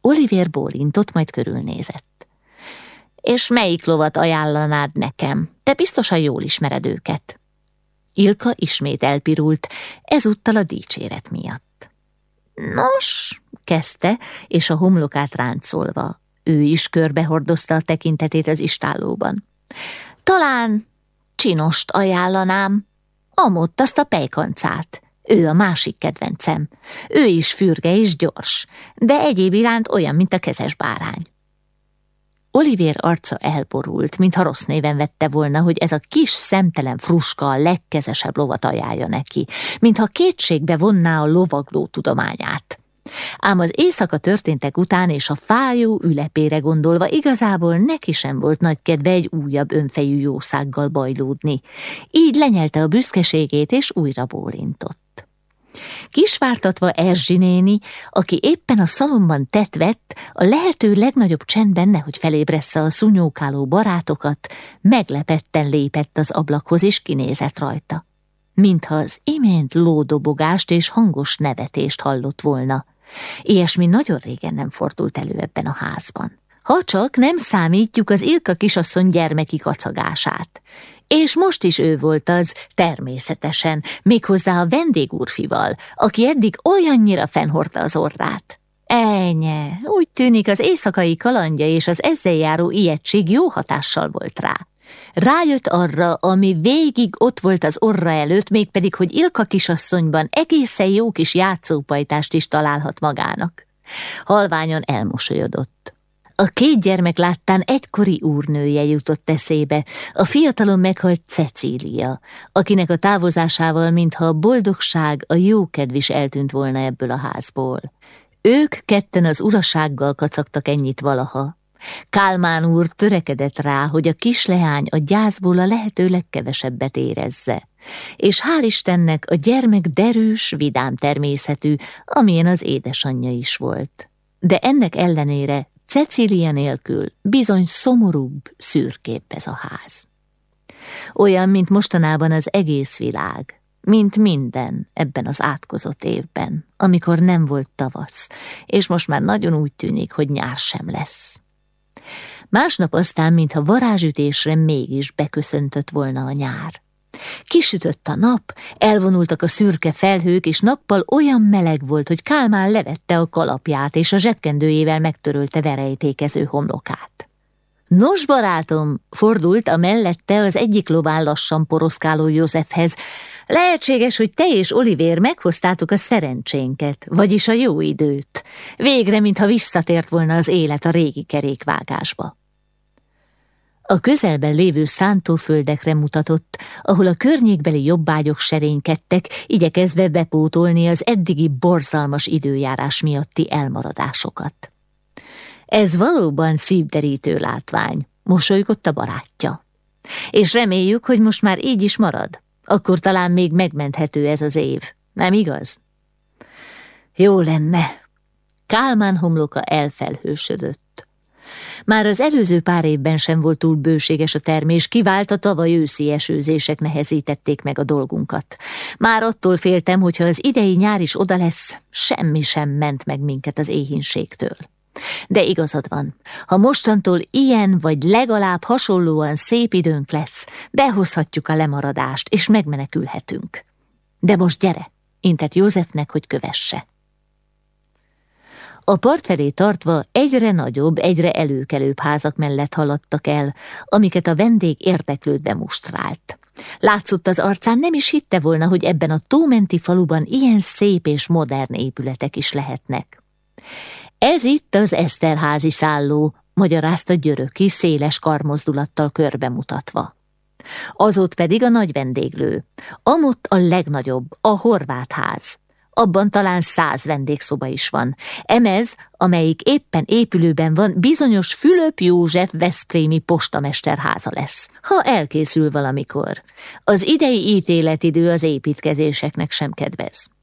Speaker 1: Oliver bólintott, majd körülnézett. És melyik lovat ajánlanád nekem? Te biztosan jól ismered őket. Ilka ismét elpirult, ezúttal a dicséret miatt. Nos, kezdte, és a homlokát ráncolva. Ő is körbehordozta a tekintetét az istállóban. Talán csinost ajánlanám, amott azt a pejkancát. Ő a másik kedvencem. Ő is fürge és gyors, de egyéb iránt olyan, mint a kezes bárány. Olivier arca elborult, mintha rossz néven vette volna, hogy ez a kis szemtelen fruska a legkezesebb lovat ajánlja neki, mintha kétségbe vonná a lovagló tudományát. Ám az éjszaka történtek után és a fájó ülepére gondolva igazából neki sem volt nagy kedve egy újabb önfejű jószággal bajlódni. Így lenyelte a büszkeségét és újra bólintott. Kisvártatva Erzsi néni, aki éppen a szalomban tetvett, a lehető legnagyobb csendben nehogy felébressze a szunyókáló barátokat, meglepetten lépett az ablakhoz és kinézett rajta. Mintha az imént lódobogást és hangos nevetést hallott volna. Ilyesmi nagyon régen nem fordult elő ebben a házban. Ha csak nem számítjuk az Ilka kisasszony gyermeki kacagását. És most is ő volt az, természetesen, méghozzá a vendégúrfival, aki eddig olyannyira fennhordta az orrát. Ennyi, úgy tűnik az éjszakai kalandja és az ezzel járó ijegység jó hatással volt rá. Rájött arra, ami végig ott volt az orra előtt, mégpedig, hogy Ilka kisasszonyban egészen jó kis játszópajtást is találhat magának. Halványon elmosolyodott. A két gyermek láttán egykori úrnője jutott eszébe, a fiatalon meghalt Cecília, akinek a távozásával mintha a boldogság, a jókedv is eltűnt volna ebből a házból. Ők ketten az urasággal kacagtak ennyit valaha. Kálmán úr törekedett rá, hogy a kis leány a gyászból a lehető legkevesebbet érezze. És hál' Istennek a gyermek derűs, vidám természetű, amilyen az édesanyja is volt. De ennek ellenére Cecília nélkül bizony szomorúbb, szürkébb ez a ház. Olyan, mint mostanában az egész világ, mint minden ebben az átkozott évben, amikor nem volt tavasz, és most már nagyon úgy tűnik, hogy nyár sem lesz. Másnap aztán, mintha varázsütésre mégis beköszöntött volna a nyár. Kisütött a nap, elvonultak a szürke felhők, és nappal olyan meleg volt, hogy Kálmán levette a kalapját, és a zsebkendőjével megtörölte verejtékező homlokát. Nos, barátom, fordult a mellette az egyik lován lassan poroszkáló Józsefhez. Lehetséges, hogy te és Olivér meghoztátok a szerencsénket, vagyis a jó időt. Végre, mintha visszatért volna az élet a régi kerékvágásba. A közelben lévő szántóföldekre mutatott, ahol a környékbeli jobbágyok serénykedtek, igyekezve bepótolni az eddigi borzalmas időjárás miatti elmaradásokat. Ez valóban szívderítő látvány, mosolygott a barátja. És reméljük, hogy most már így is marad. Akkor talán még megmenthető ez az év, nem igaz? Jó lenne. Kálmán homloka elfelhősödött. Már az előző pár évben sem volt túl bőséges a termés, kivált a tavaly őszi esőzések nehezítették meg a dolgunkat. Már attól féltem, hogyha az idei nyár is oda lesz, semmi sem ment meg minket az éhínségtől. De igazad van, ha mostantól ilyen vagy legalább hasonlóan szép időnk lesz, behozhatjuk a lemaradást, és megmenekülhetünk. De most gyere, intett Józsefnek, hogy kövesse. A part felé tartva egyre nagyobb, egyre előkelőbb házak mellett haladtak el, amiket a vendég érdeklődve mustrált. Látszott az arcán, nem is hitte volna, hogy ebben a tómenti faluban ilyen szép és modern épületek is lehetnek. Ez itt az Eszterházi szálló, magyarázta Györöki széles karmozdulattal körbemutatva. Az ott pedig a nagy vendéglő. Amott a legnagyobb, a horvát ház. Abban talán száz vendégszoba is van. Emez, amelyik éppen épülőben van, bizonyos Fülöp József Veszprémi postamesterháza lesz, ha elkészül valamikor. Az idei ítéletidő az építkezéseknek sem kedvez.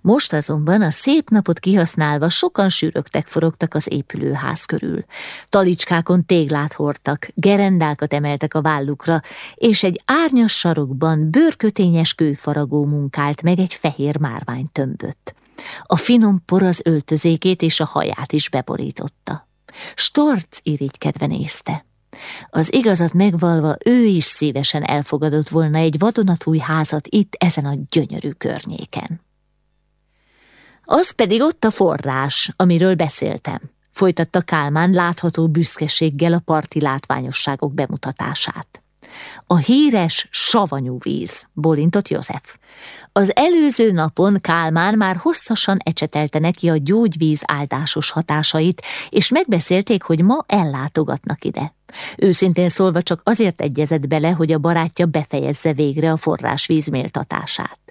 Speaker 1: Most azonban a szép napot kihasználva sokan sűrögtek forogtak az épülőház körül. Talicskákon téglát hordtak, gerendákat emeltek a vállukra, és egy árnyas sarokban bőrkötényes kőfaragó munkált meg egy fehér márvány tömbött. A finom por az öltözékét és a haját is beborította. Storc irigykedve nézte. Az igazat megvalva ő is szívesen elfogadott volna egy vadonatúj házat itt ezen a gyönyörű környéken. Az pedig ott a forrás, amiről beszéltem, folytatta Kálmán látható büszkeséggel a parti látványosságok bemutatását. A híres savanyú víz, bolintott József. Az előző napon Kálmán már hosszasan ecsetelte neki a gyógyvíz áldásos hatásait, és megbeszélték, hogy ma ellátogatnak ide. Őszintén szólva csak azért egyezett bele, hogy a barátja befejezze végre a forrásvíz méltatását.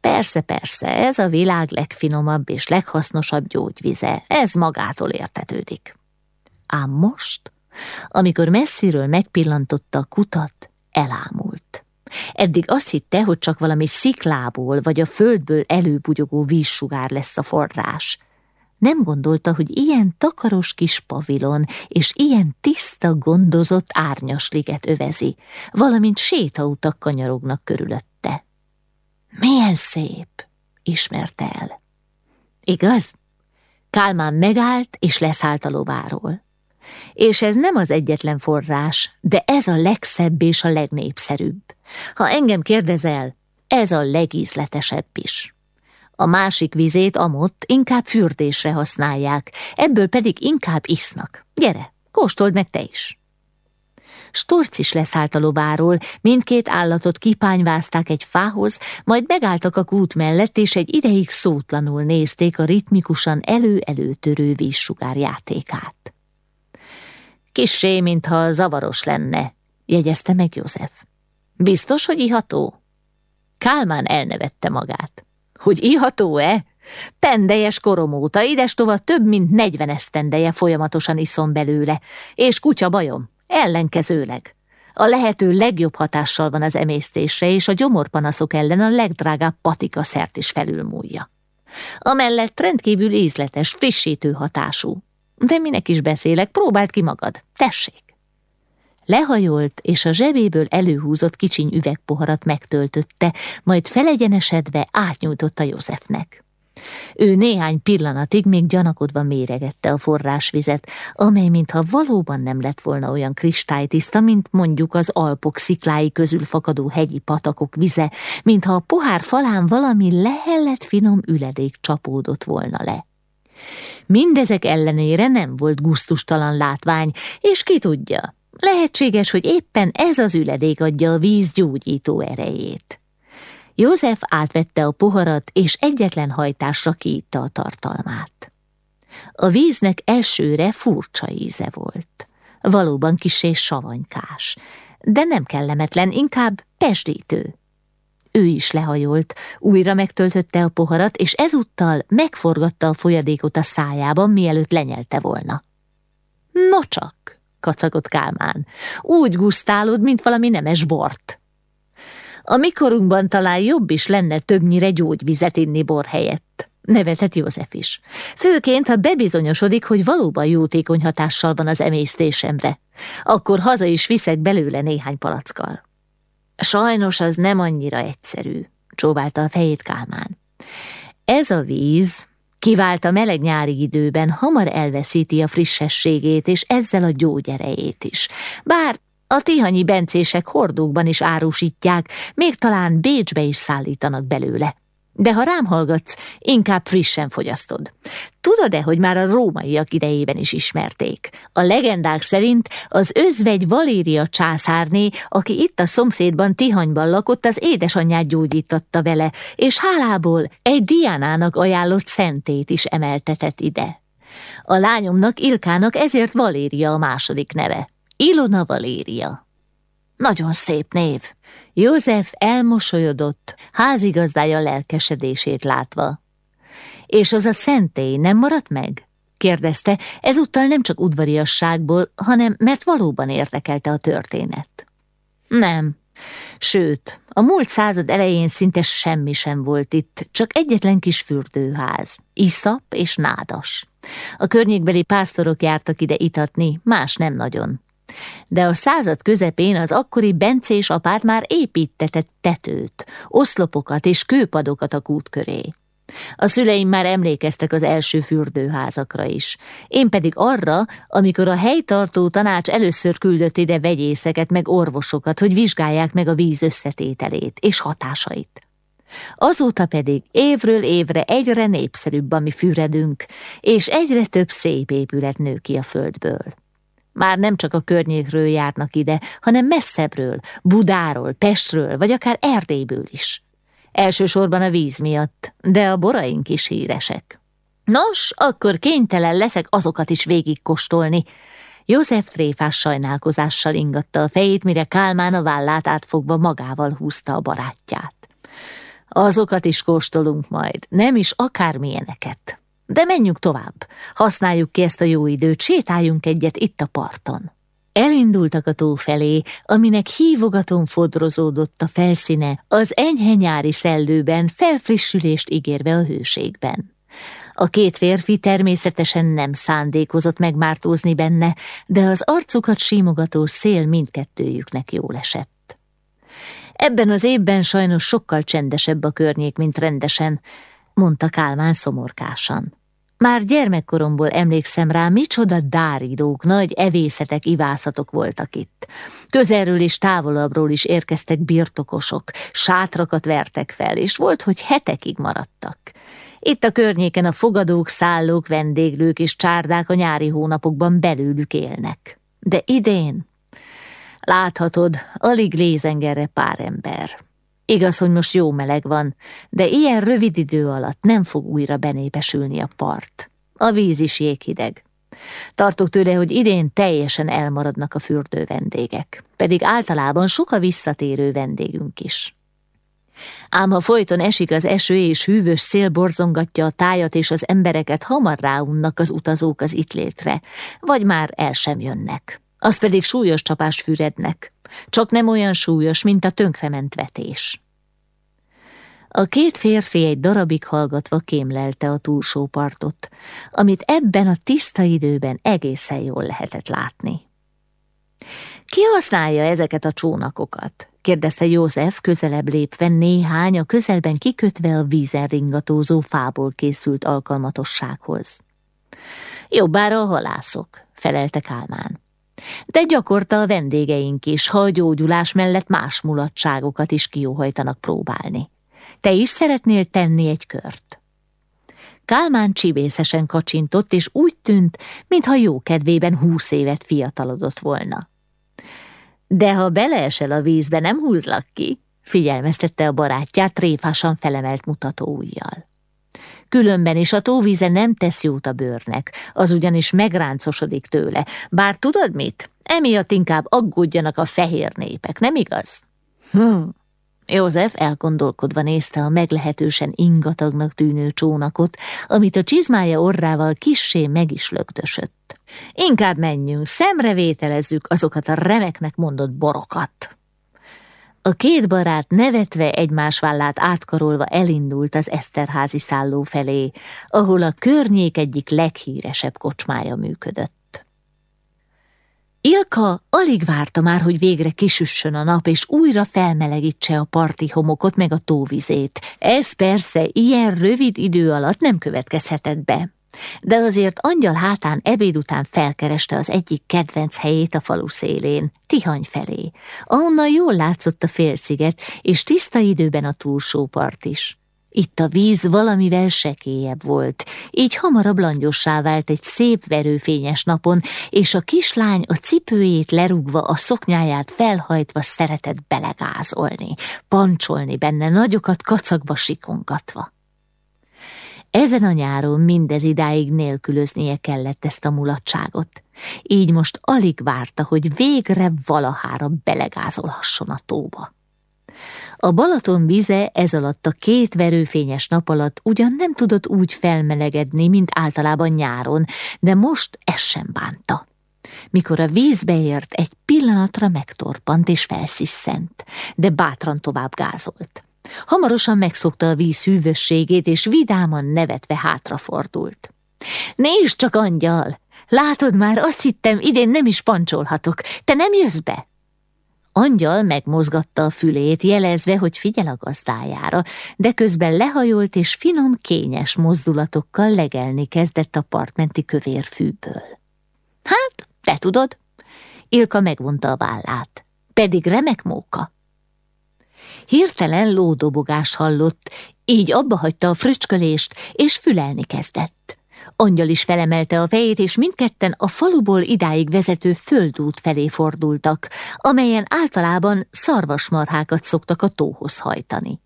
Speaker 1: Persze, persze, ez a világ legfinomabb és leghasznosabb gyógyvize, ez magától értetődik. Ám most, amikor messziről megpillantotta a kutat, elámult. Eddig azt hitte, hogy csak valami sziklából vagy a földből előbugyogó vízsugár lesz a forrás. Nem gondolta, hogy ilyen takaros kis pavilon és ilyen tiszta, gondozott árnyas liget övezi, valamint sétautak kanyarognak körülött. Milyen szép, ismerte el. Igaz? Kálmán megállt és leszállt a lováról. És ez nem az egyetlen forrás, de ez a legszebb és a legnépszerűbb. Ha engem kérdezel, ez a legízletesebb is. A másik vizét amott inkább fürdésre használják, ebből pedig inkább isznak. Gyere, kóstold meg te is! Storc is leszállt a lováról, mindkét állatot kipányvázták egy fához, majd megálltak a kút mellett, és egy ideig szótlanul nézték a ritmikusan elő-előtörő vízsugár játékát. Kissé, mintha zavaros lenne, jegyezte meg József. Biztos, hogy iható? Kálmán elnevette magát. Hogy iható-e? Pendejes korom óta, idestova több mint negyven esztendeje folyamatosan iszom belőle, és kutya bajom, Ellenkezőleg. A lehető legjobb hatással van az emésztésre, és a gyomorpanaszok ellen a legdrágább patika szert is felülmúlja. Amellett rendkívül ízletes, frissítő hatású. De minek is beszélek, próbáld ki magad. Tessék! Lehajolt, és a zsebéből előhúzott kicsiny üvegpoharat megtöltötte, majd felegyenesedve átnyújtotta Józsefnek. Ő néhány pillanatig még gyanakodva méregette a forrásvizet, amely mintha valóban nem lett volna olyan kristálytiszta, mint mondjuk az Alpok sziklái közül fakadó hegyi patakok vize, mintha a pohár falán valami lehellett finom üledék csapódott volna le. Mindezek ellenére nem volt guztustalan látvány, és ki tudja, lehetséges, hogy éppen ez az üledék adja a víz gyógyító erejét. József átvette a poharat, és egyetlen hajtásra kiitta a tartalmát. A víznek elsőre furcsa íze volt. Valóban kisé savanykás, de nem kellemetlen, inkább pesdítő. Ő is lehajolt, újra megtöltötte a poharat, és ezúttal megforgatta a folyadékot a szájában, mielőtt lenyelte volna. Nocsak, kacagott Kálmán, úgy gusztálod, mint valami nemes bort. A mikorunkban talán jobb is lenne többnyire gyógyvizet inni bor helyett. Nevetett József is. Főként, ha bebizonyosodik, hogy valóban jótékony hatással van az emésztésemre. Akkor haza is viszek belőle néhány palackkal. Sajnos az nem annyira egyszerű, csóválta a fejét Kálmán. Ez a víz, kivált a meleg nyári időben, hamar elveszíti a frissességét, és ezzel a gyógyerejét is. Bár a tihanyi bencések hordókban is árusítják, még talán Bécsbe is szállítanak belőle. De ha rám hallgatsz, inkább frissen fogyasztod. Tudod-e, hogy már a rómaiak idejében is ismerték? A legendák szerint az özvegy Valéria császárné, aki itt a szomszédban Tihanyban lakott, az édesanyját gyógyította vele, és hálából egy Diánának ajánlott szentét is emeltetett ide. A lányomnak, Ilkának ezért Valéria a második neve. Ilona Valéria. Nagyon szép név. József elmosolyodott, házigazdája lelkesedését látva. És az a szentély nem maradt meg? kérdezte, ezúttal nem csak udvariasságból, hanem mert valóban érdekelte a történet. Nem. Sőt, a múlt század elején szinte semmi sem volt itt, csak egyetlen kis fürdőház, iszap és nádas. A környékbeli pásztorok jártak ide itatni, más nem nagyon. De a század közepén az akkori bencés apát már építetett tetőt, oszlopokat és kőpadokat a kút köré. A szüleim már emlékeztek az első fürdőházakra is. Én pedig arra, amikor a helytartó tanács először küldött ide vegyészeket meg orvosokat, hogy vizsgálják meg a víz összetételét és hatásait. Azóta pedig évről évre egyre népszerűbb a mi füredünk, és egyre több szép épület nő ki a földből. Már nem csak a környékről járnak ide, hanem messzebbről, Budáról, Pestről, vagy akár Erdélyből is. Elsősorban a víz miatt, de a boraink is híresek. Nos, akkor kénytelen leszek azokat is végigkóstolni. József tréfás sajnálkozással ingatta a fejét, mire Kálmán a vállát átfogva magával húzta a barátját. Azokat is kóstolunk majd, nem is akármilyeneket. De menjünk tovább, használjuk ki ezt a jó időt, sétáljunk egyet itt a parton. Elindultak a tó felé, aminek hívogaton fodrozódott a felszíne, az enyhe nyári szellőben felfrissülést ígérve a hőségben. A két férfi természetesen nem szándékozott megmártózni benne, de az arcukat símogató szél mindkettőjüknek jól esett. Ebben az évben sajnos sokkal csendesebb a környék, mint rendesen, mondta Kálmán szomorkásan. Már gyermekkoromból emlékszem rá, micsoda dáridók, nagy evészetek, ivászatok voltak itt. Közelről és távolabbról is érkeztek birtokosok, sátrakat vertek fel, és volt, hogy hetekig maradtak. Itt a környéken a fogadók, szállók, vendéglők és csárdák a nyári hónapokban belőlük élnek. De idén, láthatod, alig lézengerre pár ember. Igaz, hogy most jó meleg van, de ilyen rövid idő alatt nem fog újra benépesülni a part. A víz is jéghideg. Tartok tőle, hogy idén teljesen elmaradnak a fürdő vendégek, pedig általában sok a visszatérő vendégünk is. Ám ha folyton esik az eső és hűvös szél borzongatja a tájat és az embereket, hamar ráunnak az utazók az itt létre, vagy már el sem jönnek. Az pedig súlyos csapás fürednek, csak nem olyan súlyos, mint a tönkrement vetés. A két férfi egy darabig hallgatva kémlelte a túlsó partot, amit ebben a tiszta időben egészen jól lehetett látni. Ki használja ezeket a csónakokat? kérdezte József közelebb lépve néhány a közelben kikötve a vízen ringatózó fából készült alkalmatossághoz. Jobbára a halászok, felelte Kálmán. De gyakorta a vendégeink is, ha a gyógyulás mellett más mulatságokat is kióhajtanak próbálni. Te is szeretnél tenni egy kört? Kálmán csibészesen kacsintott, és úgy tűnt, mintha jó kedvében húsz évet fiatalodott volna. De ha beleesel a vízbe, nem húzlak ki, figyelmeztette a barátját tréfásan felemelt mutató ujjal. Különben is a tóvíze nem tesz jót a bőrnek, az ugyanis megráncosodik tőle, bár tudod mit? Emiatt inkább aggódjanak a fehér népek, nem igaz? Hm, József elgondolkodva nézte a meglehetősen ingatagnak tűnő csónakot, amit a csizmája orrával kissé meg is lögdösött. Inkább menjünk, szemrevételezzük azokat a remeknek mondott borokat. A két barát nevetve egymás vállát átkarolva elindult az Eszterházi szálló felé, ahol a környék egyik leghíresebb kocsmája működött. Ilka alig várta már, hogy végre kisüssön a nap, és újra felmelegítse a parti homokot meg a tóvizét. Ez persze ilyen rövid idő alatt nem következhetett be. De azért angyal hátán ebéd után felkereste az egyik kedvenc helyét a falu szélén, Tihany felé, ahonnan jól látszott a félsziget, és tiszta időben a túlsó part is. Itt a víz valamivel sekélyebb volt, így hamarabb langyossá vált egy szép verőfényes napon, és a kislány a cipőjét lerúgva, a szoknyáját felhajtva szeretett belegázolni, pancsolni benne, nagyokat kacagva sikongatva. Ezen a nyáron mindez idáig nélkülöznie kellett ezt a mulatságot, így most alig várta, hogy végre valahára belegázolhasson a tóba. A Balaton vize ez alatt a két verőfényes nap alatt ugyan nem tudott úgy felmelegedni, mint általában nyáron, de most ez sem bánta. Mikor a vízbe ért, egy pillanatra megtorpant és felsziszent, de bátran tovább gázolt. Hamarosan megszokta a víz hűvösségét, és vidáman nevetve hátrafordult. Nézd csak, angyal! Látod már, azt hittem, idén nem is pancsolhatok. Te nem jössz be? Angyal megmozgatta a fülét, jelezve, hogy figyel a gazdájára, de közben lehajolt és finom, kényes mozdulatokkal legelni kezdett a partmenti kövérfűből. Hát, te tudod? Ilka megvonta a vállát. Pedig remek móka. Hirtelen lódobogást hallott, így abba hagyta a fröcskölést, és fülelni kezdett. Angyal is felemelte a fejét, és mindketten a faluból idáig vezető földút felé fordultak, amelyen általában szarvasmarhákat szoktak a tóhoz hajtani.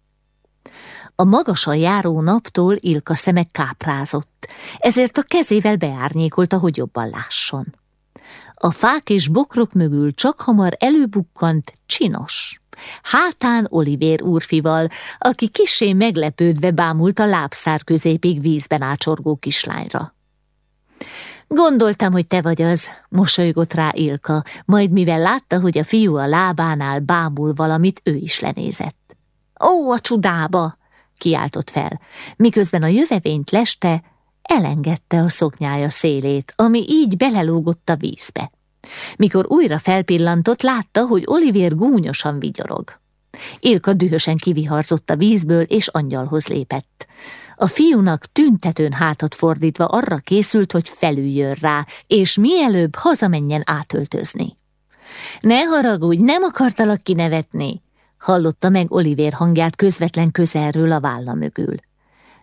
Speaker 1: A magasan járó naptól Ilka szeme káprázott, ezért a kezével beárnyékolta, hogy jobban lásson. A fák és bokrok mögül csak hamar előbukkant csinos. Hátán Olivér úrfival, aki kisé meglepődve bámult a lábszár középig vízben ácsorgó kislányra. Gondoltam, hogy te vagy az, mosolygott rá Ilka, majd mivel látta, hogy a fiú a lábánál bámul valamit, ő is lenézett. Ó, a csudába! kiáltott fel, miközben a jövevényt leste, elengedte a szoknyája szélét, ami így belelógott a vízbe. Mikor újra felpillantott, látta, hogy Olivier gúnyosan vigyorog. Ilka dühösen kiviharzott a vízből, és angyalhoz lépett. A fiúnak tüntetőn hátat fordítva arra készült, hogy felüljön rá, és mielőbb hazamenjen átöltözni. Ne haragudj, nem akartalak kinevetni, hallotta meg Olivér hangját közvetlen közelről a válla mögül.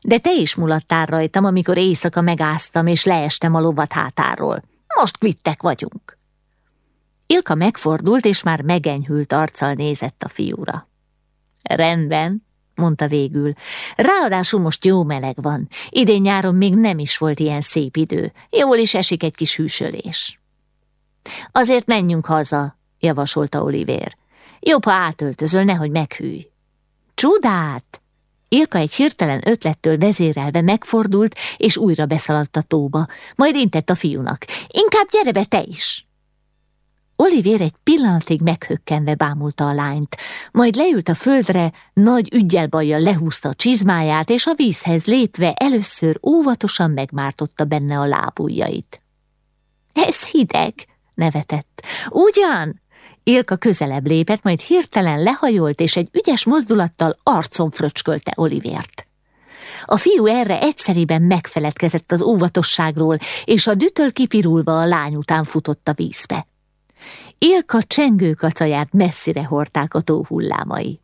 Speaker 1: De te is mulattál rajtam, amikor éjszaka megáztam, és leestem a lovat hátáról. Most kvittek vagyunk. Ilka megfordult, és már megenyhült arccal nézett a fiúra. Rendben, mondta végül. Ráadásul most jó meleg van. Idén nyáron még nem is volt ilyen szép idő. Jól is esik egy kis hűsölés. Azért menjünk haza, javasolta Olivér. Jobb, ha átöltözöl, nehogy meghűj. Csodát! Ilka egy hirtelen ötlettől vezérelve megfordult, és újra beszaladt a tóba, majd intett a fiúnak. Inkább gyere be te is! Olivér egy pillanatig meghökkenve bámulta a lányt, majd leült a földre, nagy ügyelbajjal lehúzta a csizmáját, és a vízhez lépve először óvatosan megmártotta benne a lábujjait. Ez hideg, nevetett. Ugyan? Ilka közelebb lépett, majd hirtelen lehajolt, és egy ügyes mozdulattal arcon fröcskölte Olivért. A fiú erre egyszeriben megfeledkezett az óvatosságról, és a dütöl kipirulva a lány után futott a vízbe. Ilka csengő kacaját messzire hordták a tó hullámai.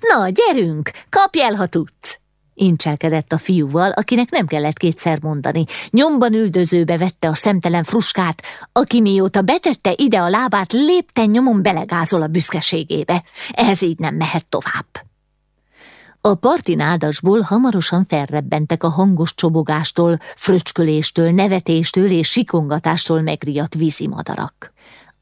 Speaker 1: Na, gyerünk, kapj el, ha tudsz! incselkedett a fiúval, akinek nem kellett kétszer mondani. Nyomban üldözőbe vette a szemtelen fruskát, aki mióta betette ide a lábát, lépten nyomon belegázol a büszkeségébe. Ez így nem mehet tovább. A parti nádasból hamarosan felrebbentek a hangos csobogástól, fröcsköléstől, nevetéstől és sikongatástól megriadt vízimadarak.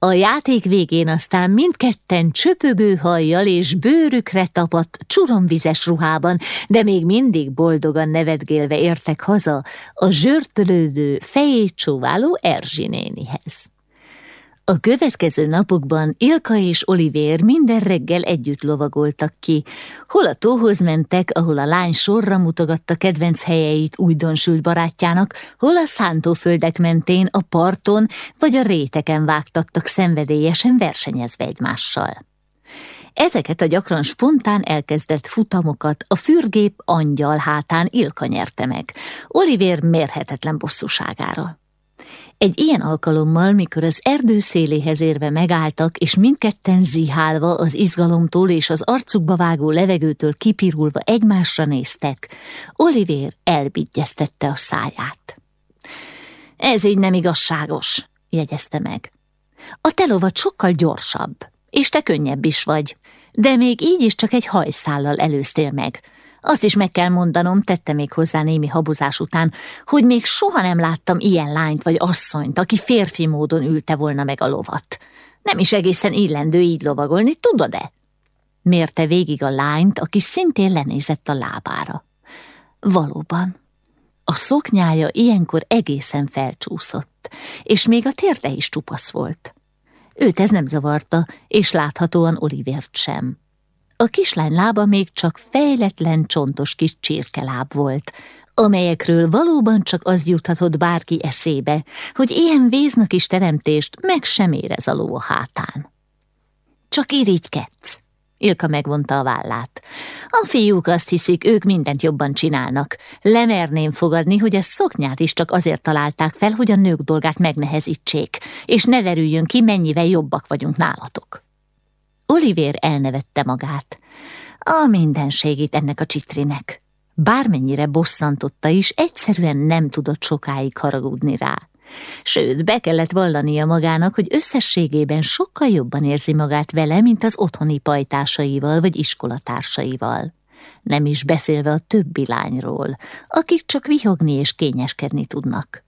Speaker 1: A játék végén aztán mindketten csöpögő hajjal és bőrükre tapadt csuromvizes ruhában, de még mindig boldogan nevetgélve értek haza a zsörtölődő, fejét csóváló Erzsinénihez. A következő napokban Ilka és Olivér minden reggel együtt lovagoltak ki. Hol a tóhoz mentek, ahol a lány sorra mutogatta kedvenc helyeit újdonsült barátjának, hol a szántóföldek mentén, a parton vagy a réteken vágtattak szenvedélyesen versenyezve egymással. Ezeket a gyakran spontán elkezdett futamokat a fürgép angyal hátán Ilka nyerte meg, Olivér mérhetetlen bosszúságára. Egy ilyen alkalommal, mikor az erdő széléhez érve megálltak, és mindketten zihálva az izgalomtól és az arcukba vágó levegőtől kipirulva egymásra néztek, Olivér elbigyeztette a száját. Ez így nem igazságos, jegyezte meg. A telovat sokkal gyorsabb, és te könnyebb is vagy, de még így is csak egy hajszállal előztél meg, azt is meg kell mondanom, tette még hozzá némi habozás után, hogy még soha nem láttam ilyen lányt vagy asszonyt, aki férfi módon ülte volna meg a lovat. Nem is egészen illendő így lovagolni, tudod-e? Mérte végig a lányt, aki szintén lenézett a lábára. Valóban, a szoknyája ilyenkor egészen felcsúszott, és még a térde is csupasz volt. Őt ez nem zavarta, és láthatóan Olivért sem. A kislány lába még csak fejletlen, csontos kis csirkeláb volt, amelyekről valóban csak az juthatott bárki eszébe, hogy ilyen véznak is teremtést meg sem érez a ló a hátán. Csak irigykedsz, Ilka megvonta a vállát. A fiúk azt hiszik, ők mindent jobban csinálnak. Lemerném fogadni, hogy a szoknyát is csak azért találták fel, hogy a nők dolgát megnehezítsék, és ne derüljön ki, mennyivel jobbak vagyunk nálatok. Olivér elnevette magát. A mindenség ennek a csitrinek. Bármennyire bosszantotta is, egyszerűen nem tudott sokáig haragudni rá. Sőt, be kellett vallania magának, hogy összességében sokkal jobban érzi magát vele, mint az otthoni pajtásaival vagy iskolatársaival. Nem is beszélve a többi lányról, akik csak vihogni és kényeskedni tudnak.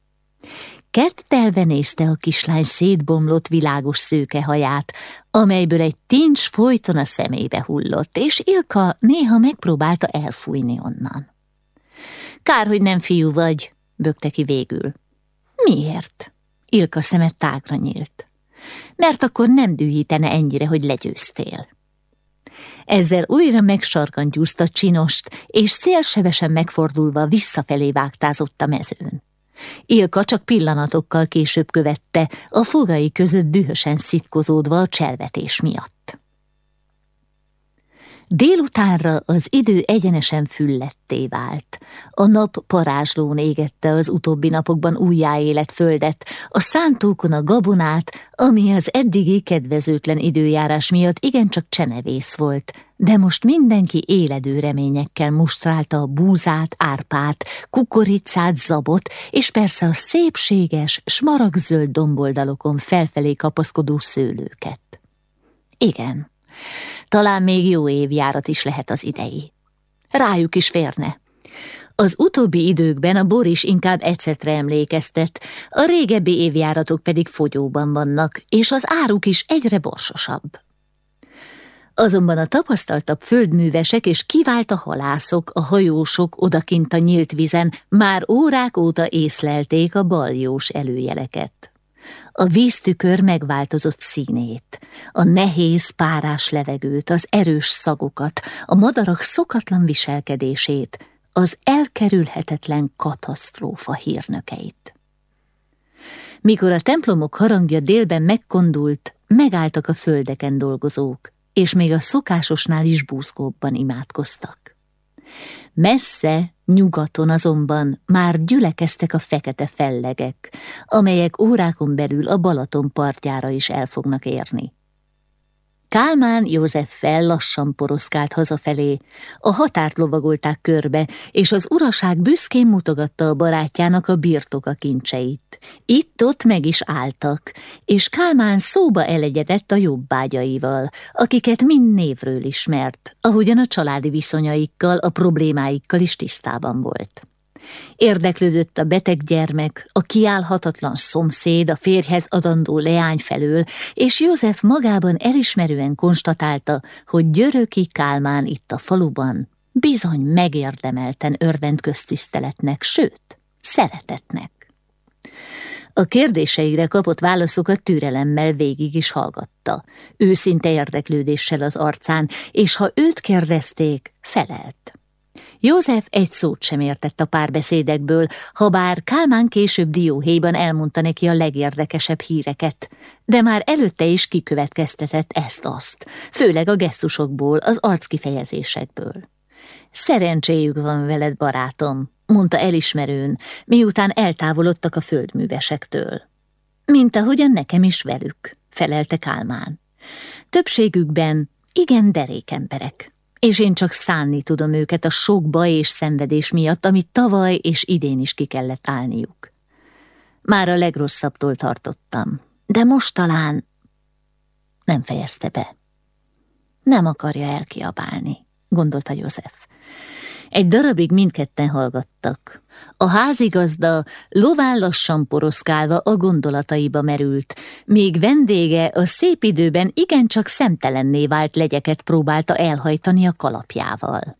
Speaker 1: Kettelve nézte a kislány szétbomlott világos szőke haját, amelyből egy tincs folyton a szemébe hullott, és Ilka néha megpróbálta elfújni onnan. Kár, hogy nem fiú vagy, bökte ki végül. Miért? Ilka szeme tágra nyílt. Mert akkor nem dühítene ennyire, hogy legyőztél. Ezzel újra megsarkantyúzta csinost, és szélsebesen megfordulva visszafelé vágtázott a mezőn. Ilka csak pillanatokkal később követte, a fogai között dühösen szitkozódva a cselvetés miatt. Délutánra az idő egyenesen fülletté vált. A nap parázslón égette az utóbbi napokban újjáélet földet, a szántókon a gabonát, ami az eddigi kedvezőtlen időjárás miatt igencsak csenevész volt, de most mindenki éledő reményekkel mustrálta a búzát, árpát, kukoricát, zabot, és persze a szépséges, smaragzöld domboldalokon felfelé kapaszkodó szőlőket. Igen, talán még jó évjárat is lehet az idei. Rájuk is férne. Az utóbbi időkben a bor is inkább ecetre emlékeztet, a régebbi évjáratok pedig fogyóban vannak, és az áruk is egyre borsosabb. Azonban a tapasztaltabb földművesek és kivált a halászok, a hajósok odakint a nyílt vizen már órák óta észlelték a baljós előjeleket. A víztükör megváltozott színét, a nehéz párás levegőt, az erős szagokat, a madarak szokatlan viselkedését, az elkerülhetetlen katasztrófa hírnökeit. Mikor a templomok harangja délben megkondult, megálltak a földeken dolgozók, és még a szokásosnál is búzgóbban imádkoztak. Messze, nyugaton azonban már gyülekeztek a fekete fellegek, amelyek órákon belül a Balaton partjára is el fognak érni. Kálmán Józseffel lassan poroszkált hazafelé, a határt lovagolták körbe, és az uraság büszkén mutogatta a barátjának a birtoka kincseit. Itt-ott meg is álltak, és Kálmán szóba elegyedett a jobbágyaival, akiket mind névről ismert, ahogyan a családi viszonyaikkal, a problémáikkal is tisztában volt. Érdeklődött a beteg gyermek, a kiállhatatlan szomszéd, a férjhez adandó leány felől, és József magában elismerően konstatálta, hogy Györöki Kálmán itt a faluban bizony megérdemelten örvend köztiszteletnek, sőt, szeretetnek. A kérdéseire kapott válaszokat türelemmel végig is hallgatta, őszinte érdeklődéssel az arcán, és ha őt kérdezték, felelt. József egy szót sem értett a párbeszédekből, ha bár Kálmán később dióhéjban elmondta neki a legérdekesebb híreket, de már előtte is kikövetkeztetett ezt-azt, főleg a gesztusokból, az arckifejezésekből. Szerencséjük van veled, barátom, mondta elismerőn, miután eltávolodtak a földművesektől. Mint ahogyan nekem is velük, felelte Kálmán. Többségükben igen derék emberek és én csak szánni tudom őket a sok baj és szenvedés miatt, amit tavaly és idén is ki kellett állniuk. Már a legrosszabbtól tartottam, de most talán nem fejezte be. Nem akarja elkiabálni, gondolta József. Egy darabig mindketten hallgattak. A házigazda lován lassan poroszkálva a gondolataiba merült, míg vendége a szép időben igencsak szemtelenné vált legyeket próbálta elhajtani a kalapjával.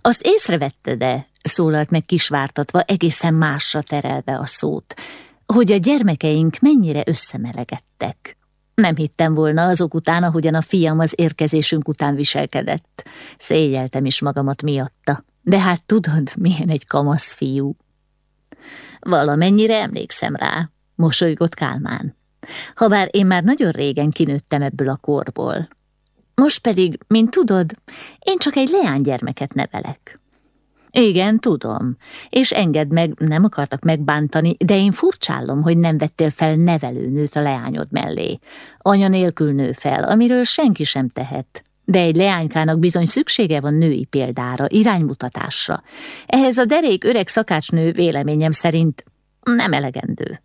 Speaker 1: Azt észrevette de, szólalt meg kisvártatva, egészen másra terelve a szót, hogy a gyermekeink mennyire összemelegedtek. Nem hittem volna azok után, ahogyan a fiam az érkezésünk után viselkedett. Szégyeltem is magamat miatta. De hát tudod, milyen egy kamasz fiú. Valamennyire emlékszem rá, mosolygott Kálmán. Habár én már nagyon régen kinőttem ebből a korból. Most pedig, mint tudod, én csak egy leánygyermeket nevelek. Igen, tudom, és engedd meg, nem akartak megbántani, de én furcsálom, hogy nem vettél fel nevelőnőt a leányod mellé. Anya nélkül nő fel, amiről senki sem tehet. De egy leánykának bizony szüksége van női példára, iránymutatásra. Ehhez a derék öreg szakácsnő véleményem szerint nem elegendő.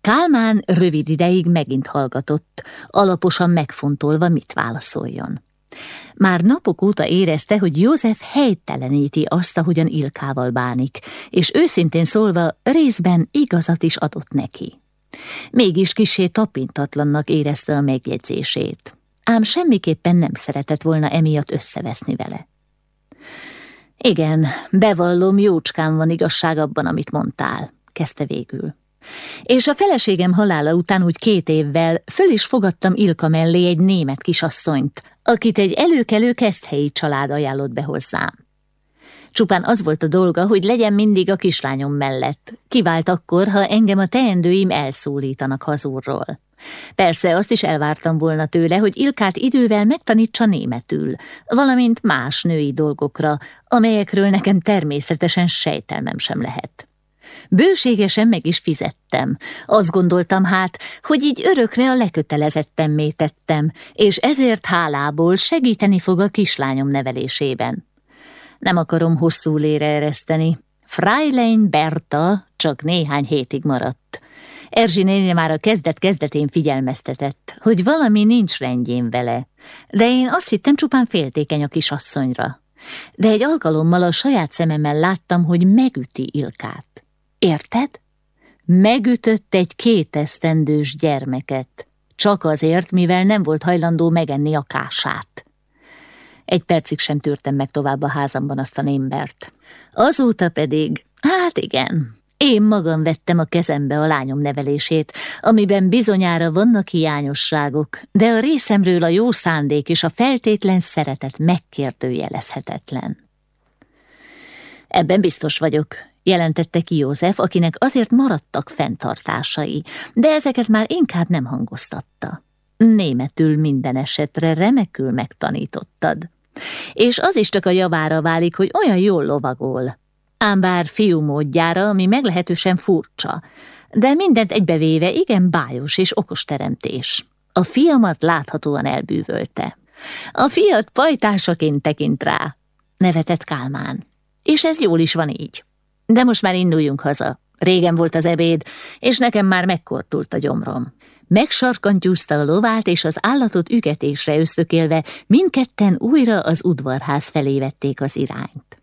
Speaker 1: Kálmán rövid ideig megint hallgatott, alaposan megfontolva, mit válaszoljon. Már napok óta érezte, hogy József helyteleníti azt, ahogyan Ilkával bánik, és őszintén szólva részben igazat is adott neki. Mégis kisé tapintatlannak érezte a megjegyzését, ám semmiképpen nem szeretett volna emiatt összeveszni vele. Igen, bevallom, jócskán van igazság abban, amit mondtál, kezdte végül. És a feleségem halála után úgy két évvel föl is fogadtam Ilka mellé egy német kisasszonyt, akit egy előkelő keszthelyi család ajánlott be hozzám. Csupán az volt a dolga, hogy legyen mindig a kislányom mellett. Kivált akkor, ha engem a teendőim elszólítanak hazúrról. Persze azt is elvártam volna tőle, hogy Ilkát idővel megtanítsa németül, valamint más női dolgokra, amelyekről nekem természetesen sejtelmem sem lehet. Bőségesen meg is fizettem. Azt gondoltam hát, hogy így örökre a lekötelezettemmé tettem, és ezért hálából segíteni fog a kislányom nevelésében. Nem akarom hosszú lére ereszteni. Freilein Berta csak néhány hétig maradt. Erzsi néni már a kezdet-kezdetén figyelmeztetett, hogy valami nincs rendjén vele, de én azt hittem csupán féltékeny a kisasszonyra. De egy alkalommal a saját szememmel láttam, hogy megüti Ilkát. Érted? Megütött egy kétesztendős gyermeket, csak azért, mivel nem volt hajlandó megenni a kását. Egy percig sem tűrtem meg tovább a házamban azt a némbert. Azóta pedig, hát igen, én magam vettem a kezembe a lányom nevelését, amiben bizonyára vannak hiányosságok, de a részemről a jó szándék és a feltétlen szeretet megkérdőjelezhetetlen. Ebben biztos vagyok, jelentette ki József, akinek azért maradtak fenntartásai, de ezeket már inkább nem hangoztatta. Németül minden esetre remekül megtanítottad. És az is csak a javára válik, hogy olyan jól lovagol. Ám bár fiú módjára, ami meglehetősen furcsa, de mindent egybevéve igen bájos és okos teremtés. A fiamat láthatóan elbűvölte. A fiat pajtásaként tekint rá, nevetett Kálmán. És ez jól is van így. De most már induljunk haza. Régen volt az ebéd, és nekem már megkortult a gyomrom. Megsarkantyúzta a lovát, és az állatot ügetésre ösztökélve mindketten újra az udvarház felé vették az irányt.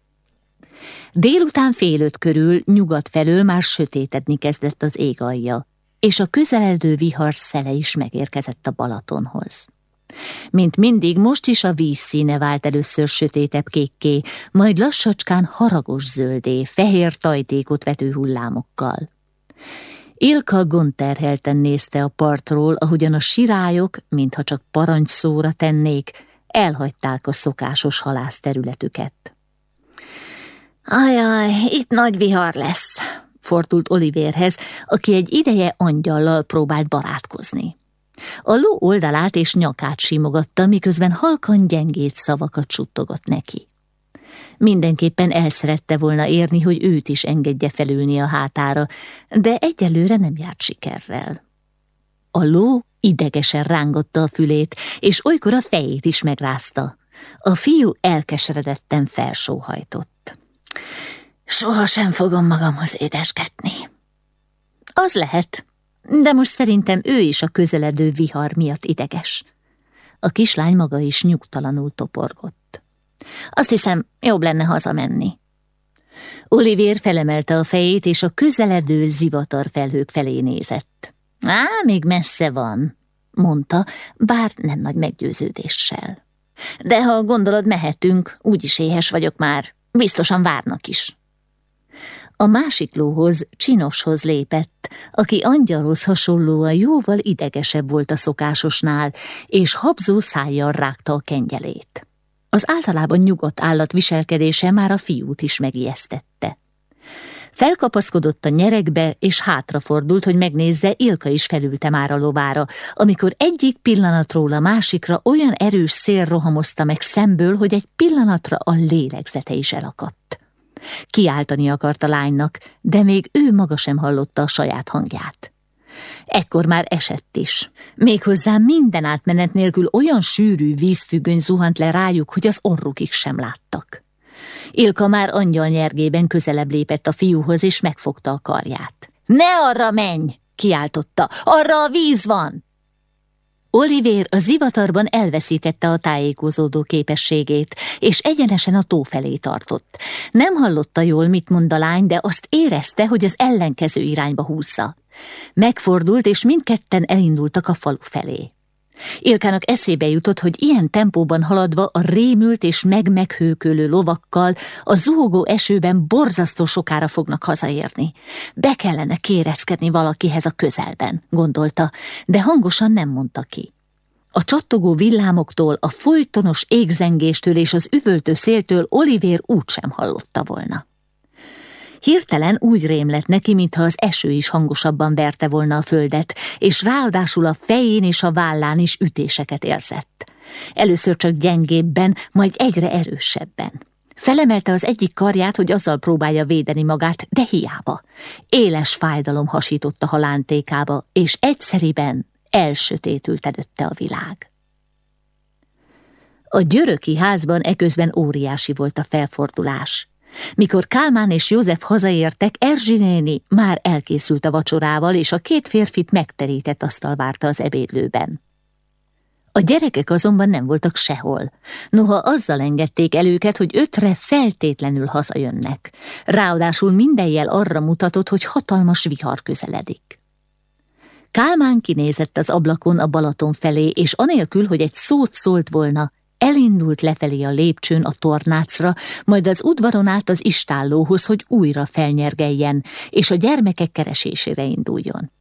Speaker 1: Délután fél öt körül nyugat felől már sötétedni kezdett az ég alja, és a közeledő vihar szele is megérkezett a Balatonhoz. Mint mindig, most is a víz színe vált először sötétebb kékké, majd lassacskán haragos zöldé, fehér tajtékot vető hullámokkal. Ilka gonterhelten nézte a partról, ahogyan a sirályok, mintha csak parancsszóra tennék, elhagyták a szokásos halászterületüket. Ajaj, itt nagy vihar lesz, fordult Oliverhez, aki egy ideje angyallal próbált barátkozni. A ló oldalát és nyakát simogatta, miközben halkan gyengét szavakat suttogott neki. Mindenképpen elszerette volna érni, hogy őt is engedje felülni a hátára, de egyelőre nem járt sikerrel. A ló idegesen rángotta a fülét, és olykor a fejét is megrázta. A fiú elkeseredetten felsóhajtott. Soha sem fogom magamhoz édesgetni. Az lehet, de most szerintem ő is a közeledő vihar miatt ideges. A kislány maga is nyugtalanul toporgott. Azt hiszem, jobb lenne hazamenni. Olivér felemelte a fejét, és a közeledő zivatar felhők felé nézett. Á, még messze van, mondta, bár nem nagy meggyőződéssel. De ha gondolod, mehetünk, úgyis éhes vagyok már, biztosan várnak is. A másik lóhoz, Csinoshoz lépett, aki angyalhoz hasonlóan jóval idegesebb volt a szokásosnál, és habzó szájjal rágta a kengyelét. Az általában nyugodt állat viselkedése már a fiút is megijesztette. Felkapaszkodott a nyerekbe, és hátrafordult, hogy megnézze, Ilka is felülte már a lovára, amikor egyik pillanatról a másikra olyan erős szél rohamozta meg szemből, hogy egy pillanatra a lélegzete is elakadt. Kiáltani akart a lánynak, de még ő maga sem hallotta a saját hangját. Ekkor már esett is. Méghozzá minden átmenet nélkül olyan sűrű vízfüggöny zuhant le rájuk, hogy az orrukig sem láttak. Ilka már angyal nyergében közelebb lépett a fiúhoz, és megfogta a karját. Ne arra menj! kiáltotta. Arra a víz van! Olivér a zivatarban elveszítette a tájékozódó képességét, és egyenesen a tó felé tartott. Nem hallotta jól, mit mond a lány, de azt érezte, hogy az ellenkező irányba húzza. Megfordult, és mindketten elindultak a falu felé. Ilkának eszébe jutott, hogy ilyen tempóban haladva a rémült és megmeghőkölő lovakkal a zuhogó esőben borzasztó sokára fognak hazaérni. Be kellene kéreckedni valakihez a közelben, gondolta, de hangosan nem mondta ki. A csattogó villámoktól, a folytonos égzengéstől és az üvöltő széltől Olivér úgysem hallotta volna. Hirtelen úgy rém lett neki, mintha az eső is hangosabban verte volna a földet, és ráadásul a fején és a vállán is ütéseket érzett. Először csak gyengébben, majd egyre erősebben. Felemelte az egyik karját, hogy azzal próbálja védeni magát, de hiába. Éles fájdalom hasította halántékába, és egyszeriben elsötétült előtte a világ. A györöki házban eközben óriási volt a felfordulás. Mikor Kálmán és József hazaértek, Erzsi néni már elkészült a vacsorával, és a két férfit megterített asztal várta az ebédlőben. A gyerekek azonban nem voltak sehol, noha azzal engedték el őket, hogy ötre feltétlenül hazajönnek. Ráadásul minden jel arra mutatott, hogy hatalmas vihar közeledik. Kálmán kinézett az ablakon a Balaton felé, és anélkül, hogy egy szót szólt volna, Elindult lefelé a lépcsőn a tornácra, majd az udvaron át az istállóhoz, hogy újra felnyergeljen, és a gyermekek keresésére induljon.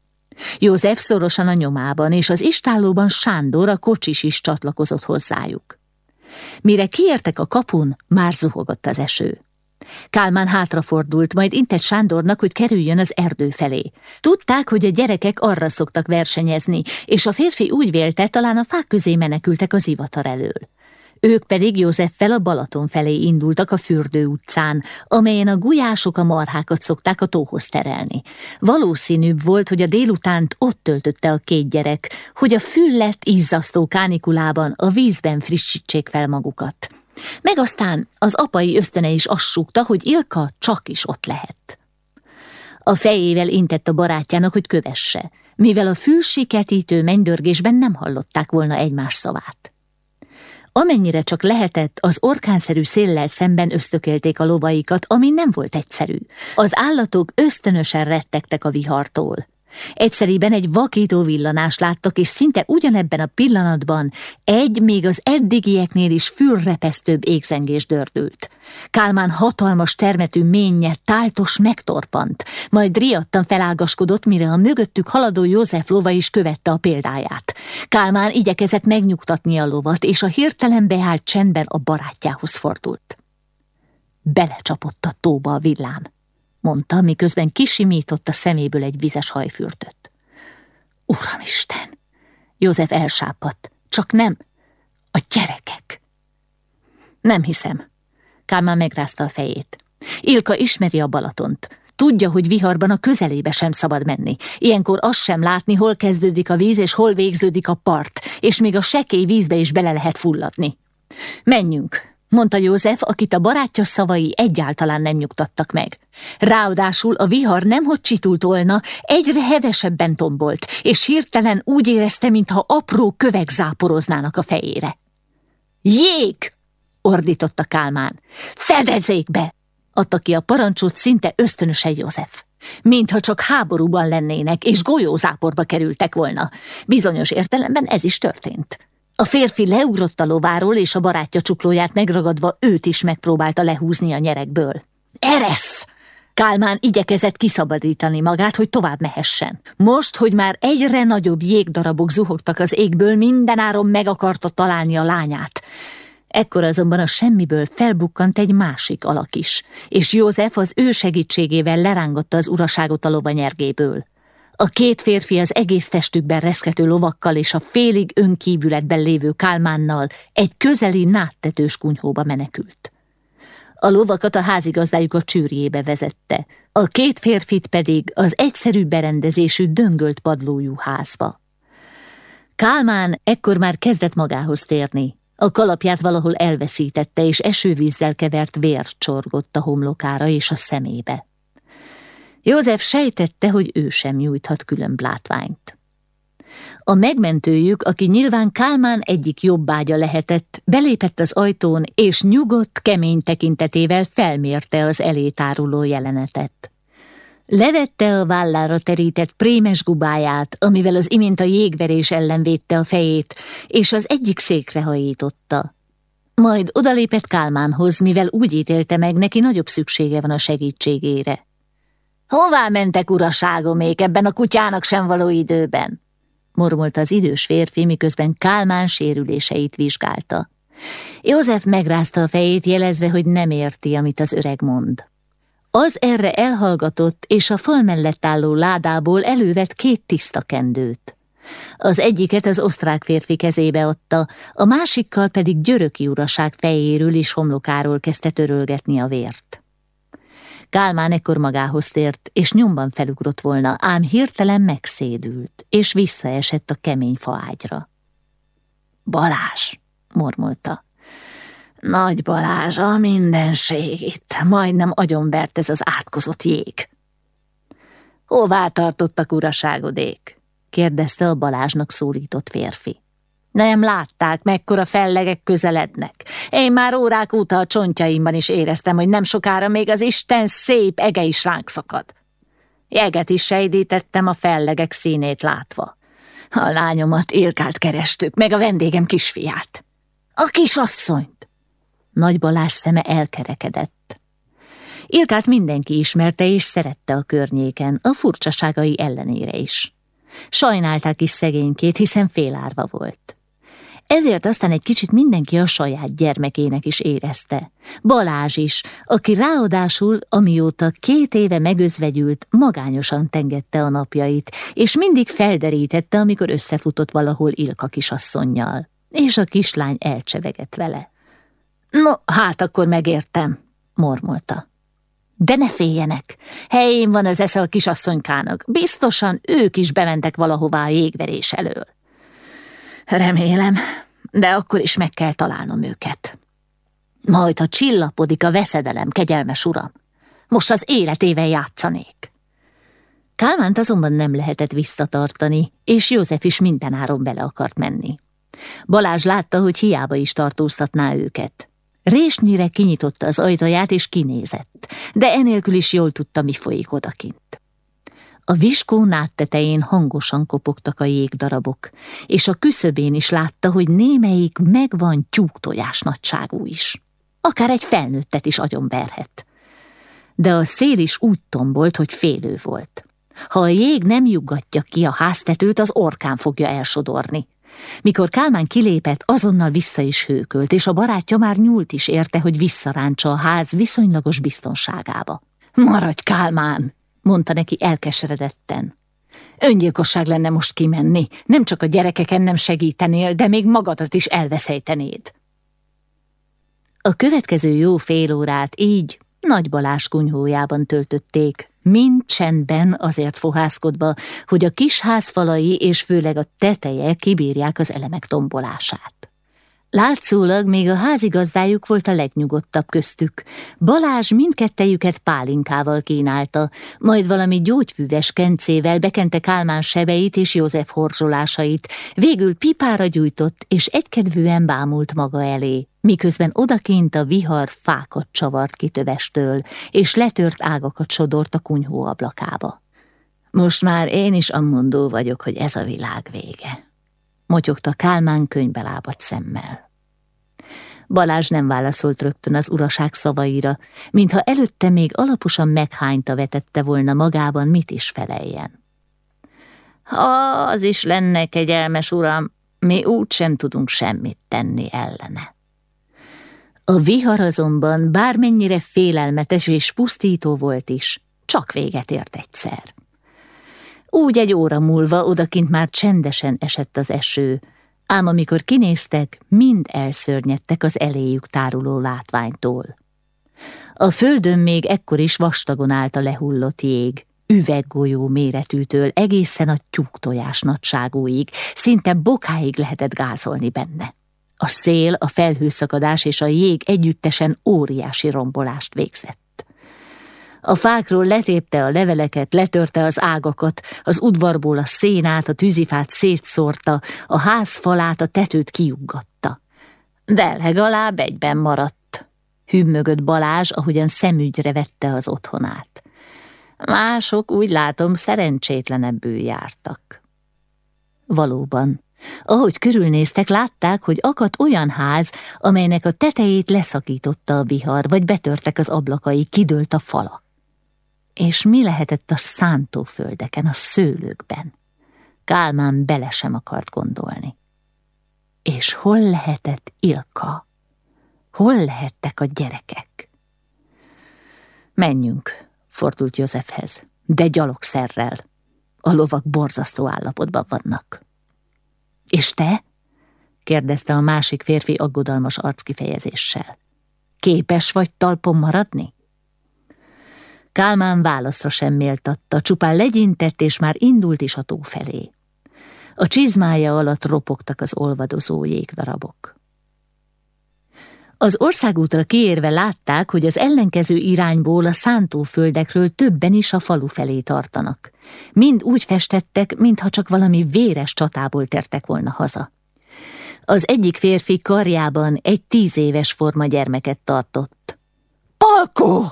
Speaker 1: József szorosan a nyomában, és az istállóban Sándor, a kocsis is csatlakozott hozzájuk. Mire kiértek a kapun, már zuhogott az eső. Kálmán hátrafordult, majd intett Sándornak, hogy kerüljön az erdő felé. Tudták, hogy a gyerekek arra szoktak versenyezni, és a férfi úgy vélte, talán a fák közé menekültek az ivatar elől. Ők pedig Józseffel a Balaton felé indultak a Fürdő utcán, amelyen a gulyások a marhákat szokták a tóhoz terelni. Valószínűbb volt, hogy a délutánt ott töltötte a két gyerek, hogy a füllet izzasztó kánikulában a vízben frissítsék fel magukat. Meg aztán az apai ösztöne is azt hogy Ilka csak is ott lehet. A fejével intett a barátjának, hogy kövesse, mivel a fülsiketítő mennydörgésben nem hallották volna egymás szavát. Amennyire csak lehetett, az orkánszerű széllel szemben ösztökélték a lovaikat, ami nem volt egyszerű. Az állatok ösztönösen rettegtek a vihartól. Egyszerűen egy vakító villanást láttak, és szinte ugyanebben a pillanatban egy, még az eddigieknél is fürrepesztőbb égzengés dördült. Kálmán hatalmas termetű ménye táltos megtorpant, majd riadtan felágaskodott, mire a mögöttük haladó József lova is követte a példáját. Kálmán igyekezett megnyugtatni a lovat, és a hirtelen beállt csendben a barátjához fordult. Belecsapott a tóba a villám mondta, miközben kisimított a szeméből egy vizes hajfürtöt. Uramisten! József elsápadt. Csak nem. A gyerekek. Nem hiszem. Kálmán megrázta a fejét. Ilka ismeri a Balatont. Tudja, hogy viharban a közelébe sem szabad menni. Ilyenkor azt sem látni, hol kezdődik a víz és hol végződik a part, és még a sekély vízbe is bele lehet fulladni. Menjünk, mondta József, akit a barátja szavai egyáltalán nem nyugtattak meg. Ráadásul a vihar nemhogy csitult volna, egyre hevesebben tombolt, és hirtelen úgy érezte, mintha apró kövek záporoznának a fejére. Jég! ordította Kálmán. Fedezzék be! Adta ki a parancsot szinte ösztönösen József. Mintha csak háborúban lennének, és golyózáporba kerültek volna. Bizonyos értelemben ez is történt. A férfi leugrott a lováról, és a barátja csuklóját megragadva őt is megpróbálta lehúzni a nyerekből. Eresz! Kálmán igyekezett kiszabadítani magát, hogy tovább mehessen. Most, hogy már egyre nagyobb jégdarabok zuhogtak az égből, mindenáron meg akarta találni a lányát. Ekkor azonban a semmiből felbukkant egy másik alak is, és József az ő segítségével lerángotta az uraságot a lovanyergéből. A két férfi az egész testükben reszkető lovakkal és a félig önkívületben lévő kálmánnal egy közeli náttetős kunyhóba menekült. A lovakat a házigazdájuk a csűrjébe vezette, a két férfit pedig az egyszerű berendezésű döngölt padlójú házba. Kálmán ekkor már kezdett magához térni. A kalapját valahol elveszítette, és esővízzel kevert vér csorgott a homlokára és a szemébe. József sejtette, hogy ő sem nyújthat külön látványt. A megmentőjük, aki nyilván Kálmán egyik jobbágya lehetett, belépett az ajtón, és nyugodt, kemény tekintetével felmérte az elétáruló jelenetet. Levette a vállára terített prémes gubáját, amivel az imént a jégverés ellen védte a fejét, és az egyik székre hajította. Majd odalépett Kálmánhoz, mivel úgy ítélte meg, neki nagyobb szüksége van a segítségére. Hová mentek, uraságomék, ebben a kutyának sem való időben? mormolta az idős férfi, miközben Kálmán sérüléseit vizsgálta. József megrázta a fejét, jelezve, hogy nem érti, amit az öreg mond. Az erre elhallgatott, és a fal mellett álló ládából elővett két tiszta kendőt. Az egyiket az osztrák férfi kezébe adta, a másikkal pedig györöki uraság fejéről és homlokáról kezdte törölgetni a vért. Kálmán ekkor magához tért, és nyomban felugrott volna, ám hirtelen megszédült, és visszaesett a kemény faágyra. Balázs, mormolta. Nagy Balázs, a mindenség itt, majdnem agyonvert ez az átkozott jég. Hová tartottak uraságodék? kérdezte a Balázsnak szólított férfi. Nem látták, mekkora fellegek közelednek. Én már órák óta a csontjaimban is éreztem, hogy nem sokára még az Isten szép ege is ránk szakad. Jeget is sejdítettem a fellegek színét látva. A lányomat Ilkát kerestük, meg a vendégem kisfiát. A kisasszonyt. Nagy Balázs szeme elkerekedett. Ilkát mindenki ismerte és szerette a környéken, a furcsaságai ellenére is. Sajnálták is szegénykét, hiszen félárva volt. Ezért aztán egy kicsit mindenki a saját gyermekének is érezte. Balázs is, aki ráadásul, amióta két éve megözvegyült, magányosan tengette a napjait, és mindig felderítette, amikor összefutott valahol Ilka kisasszonynal. És a kislány elcsevegett vele. No, hát akkor megértem, mormolta. De ne féljenek, helyén van az esze a kisasszonykának, biztosan ők is bementek valahová a jégverés elől. Remélem, de akkor is meg kell találnom őket. Majd, ha csillapodik a veszedelem, kegyelmes uram, most az életével játszanék. Kálmánt azonban nem lehetett visszatartani, és József is mindenáron bele akart menni. Balázs látta, hogy hiába is tartóztatná őket. Résnyire kinyitotta az ajtaját és kinézett, de enélkül is jól tudta, mi folyik odakint. A viskó tetején hangosan kopogtak a jégdarabok, és a küszöbén is látta, hogy némelyik megvan tyúktojás nagyságú is. Akár egy felnőttet is agyonverhet. De a szél is úgy tombolt, hogy félő volt. Ha a jég nem juggatja ki a háztetőt, az orkán fogja elsodorni. Mikor Kálmán kilépett, azonnal vissza is hőkölt, és a barátja már nyúlt is érte, hogy visszaráncsa a ház viszonylagos biztonságába. Maradj, Kálmán! Mondta neki elkeseredetten. Öngyilkosság lenne most kimenni, nem csak a gyerekeken nem segítenél, de még magadat is elveszejtenéd. A következő jó fél órát így Nagy Balázs kunyhójában töltötték, mind csendben azért fohászkodva, hogy a kis ház falai és főleg a teteje kibírják az elemek tombolását. Látszólag még a házigazdájuk volt a legnyugodtabb köztük. Balázs mindkettejüket pálinkával kínálta, majd valami gyógyfüves kencével bekente Kálmán sebeit és József horzsolásait, végül pipára gyújtott és egykedvűen bámult maga elé, miközben odakint a vihar fákat csavart ki tövestől, és letört ágakat sodort a kunyhó ablakába. Most már én is ammondó vagyok, hogy ez a világ vége. Motyogta Kálmán könyvbe lábadt szemmel. Balázs nem válaszolt rögtön az uraság szavaira, mintha előtte még alaposan meghányta vetette volna magában, mit is feleljen. Ha az is lenne, kegyelmes uram, mi úgy sem tudunk semmit tenni ellene. A vihar azonban bármennyire félelmetes és pusztító volt is, csak véget ért egyszer. Úgy egy óra múlva odakint már csendesen esett az eső, ám amikor kinéztek, mind elszörnyedtek az eléjük táruló látványtól. A földön még ekkor is vastagon állt a lehullott jég, üveggolyó méretűtől egészen a tyúktojás nagyságúig, szinte bokáig lehetett gázolni benne. A szél, a felhőszakadás és a jég együttesen óriási rombolást végzett. A fákról letépte a leveleket, letörte az ágakat, az udvarból a szénát, a tűzifát szétszórta, a ház falát, a tetőt kiuggatta. De legalább egyben maradt. Hümmögött Balázs, ahogyan szemügyre vette az otthonát. Mások úgy látom szerencsétlenebbül jártak. Valóban, ahogy körülnéztek, látták, hogy akadt olyan ház, amelynek a tetejét leszakította a vihar, vagy betörtek az ablakai, kidőlt a fala. És mi lehetett a szántóföldeken, a szőlőkben? Kálmán bele sem akart gondolni. És hol lehetett Ilka? Hol lehettek a gyerekek? Menjünk, fordult Józsefhez, de gyalogszerrel. A lovak borzasztó állapotban vannak. És te? kérdezte a másik férfi aggodalmas arckifejezéssel. Képes vagy talpon maradni? Kálmán válaszra sem méltatta, csupán legyintett, és már indult is a tó felé. A csizmája alatt ropogtak az olvadozó jégdarabok. Az országútra kiérve látták, hogy az ellenkező irányból a szántóföldekről többen is a falu felé tartanak. Mind úgy festettek, mintha csak valami véres csatából tertek volna haza. Az egyik férfi karjában egy tíz éves forma gyermeket tartott. Palkó!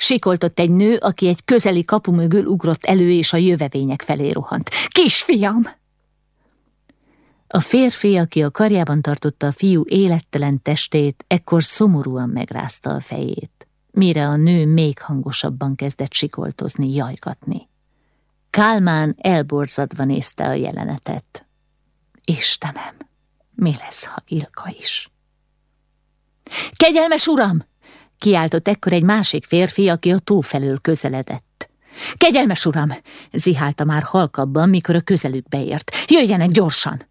Speaker 1: Sikoltott egy nő, aki egy közeli kapu mögül ugrott elő, és a jövevények felé rohant. Kisfiam! A férfi, aki a karjában tartotta a fiú élettelen testét, ekkor szomorúan megrázta a fejét, mire a nő még hangosabban kezdett sikoltozni, jajgatni. Kálmán elborzadva nézte a jelenetet. Istenem, mi lesz, ha Ilka is? Kegyelmes uram! Kiáltott ekkor egy másik férfi, aki a tó felől közeledett. Kegyelmes uram! zihálta már halkabban, mikor a közelükbe ért. Jöjjenek gyorsan!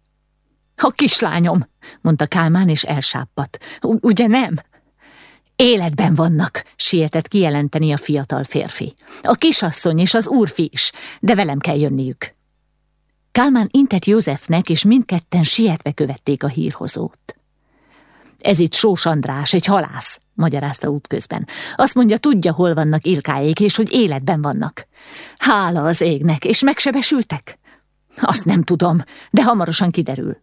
Speaker 1: A kislányom, mondta Kálmán, és elsápadt. Ugye nem? Életben vannak, sietett kijelenteni a fiatal férfi. A kisasszony és az úrfi is, de velem kell jönniük. Kálmán intett Józsefnek, és mindketten sietve követték a hírhozót. Ez itt Sós András, egy halász, magyarázta útközben. Azt mondja, tudja, hol vannak Ilkáék, és hogy életben vannak. Hála az égnek, és megsebesültek? Azt nem tudom, de hamarosan kiderül.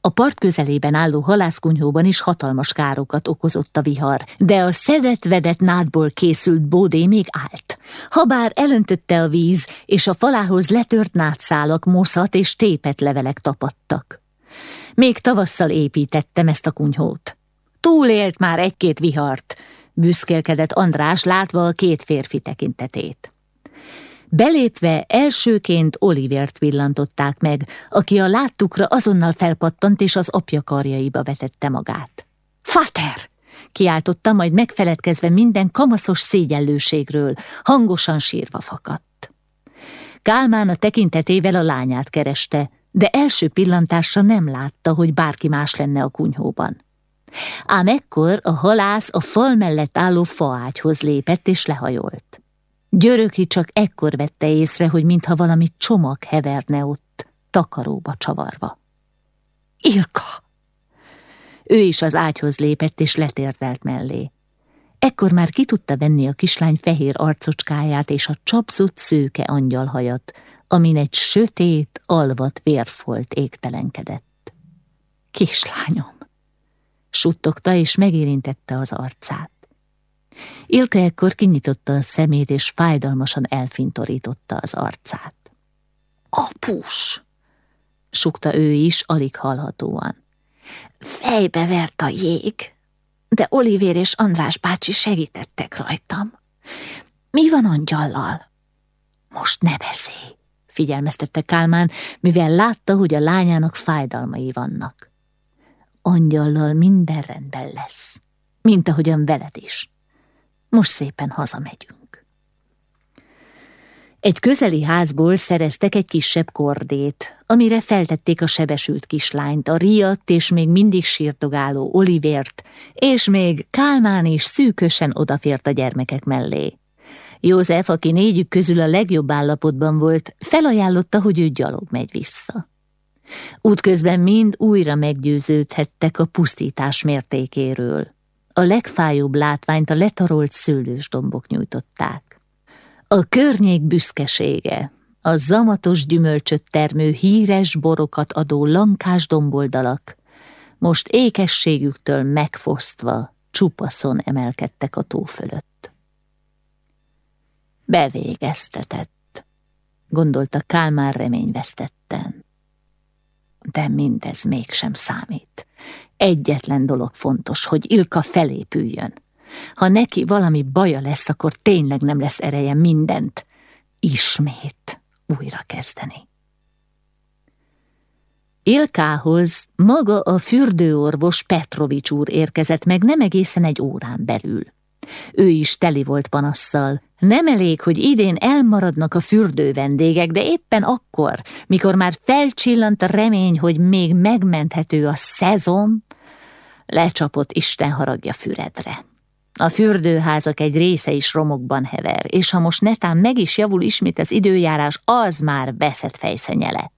Speaker 1: A part közelében álló halászkunyhóban is hatalmas károkat okozott a vihar, de a szedett-vedett nádból készült bódé még állt. Habár elöntötte a víz, és a falához letört nádszálak, moszat és tépet levelek tapadtak. Még tavasszal építettem ezt a kunyhót. Túlélt már egy-két vihart, büszkélkedett András látva a két férfi tekintetét. Belépve elsőként Olivért villantották meg, aki a láttukra azonnal felpattant és az apja karjaiba vetette magát. Fater! kiáltotta, majd megfeledkezve minden kamaszos szégyellőségről, hangosan sírva fakadt. Kálmán a tekintetével a lányát kereste, de első pillantásra nem látta, hogy bárki más lenne a kunyhóban. Ám ekkor a halász a fal mellett álló faágyhoz lépett és lehajolt. Györöki csak ekkor vette észre, hogy mintha valami csomag heverne ott, takaróba csavarva. Ilka! Ő is az ágyhoz lépett és letérdelt mellé. Ekkor már ki tudta venni a kislány fehér arcocskáját és a csapzott szőke angyalhajat, amin egy sötét, alvat vérfolt égtelenkedett. Kislányom! suttogta és megérintette az arcát. Ilka ekkor kinyitotta a szemét, és fájdalmasan elfintorította az arcát. Apus! sukta ő is, alig hallhatóan. Fejbe vert a jég, de Olivér és András bácsi segítettek rajtam. Mi van angyallal? Most ne beszélj, figyelmeztette Kálmán, mivel látta, hogy a lányának fájdalmai vannak. Angyallal minden rendben lesz, mint ahogyan veled is. Most szépen hazamegyünk. Egy közeli házból szereztek egy kisebb kordét, amire feltették a sebesült kislányt, a riadt és még mindig sírtogáló Olivért, és még Kálmán is szűkösen odafért a gyermekek mellé. József, aki négyük közül a legjobb állapotban volt, felajánlotta, hogy ő gyalog megy vissza. Útközben mind újra meggyőződhettek a pusztítás mértékéről. A legfájóbb látványt a letarolt szőlős dombok nyújtották. A környék büszkesége, a zamatos gyümölcsöt termő híres borokat adó lankás domboldalak, most ékességüktől megfosztva csupaszon emelkedtek a tó fölött. Bevégeztetett, gondolta Kálmár reményvesztetten. De mindez mégsem számít. Egyetlen dolog fontos, hogy Ilka felépüljön. Ha neki valami baja lesz, akkor tényleg nem lesz ereje mindent. Ismét újra kezdeni. Ilkához maga a fürdőorvos Petrovics úr érkezett meg nem egészen egy órán belül. Ő is teli volt panasszal. Nem elég, hogy idén elmaradnak a fürdő vendégek, de éppen akkor, mikor már felcsillant a remény, hogy még megmenthető a szezon, lecsapott Isten haragja Füredre. A fürdőházak egy része is romokban hever, és ha most netán meg is javul ismét az időjárás, az már veszett fejszenyele.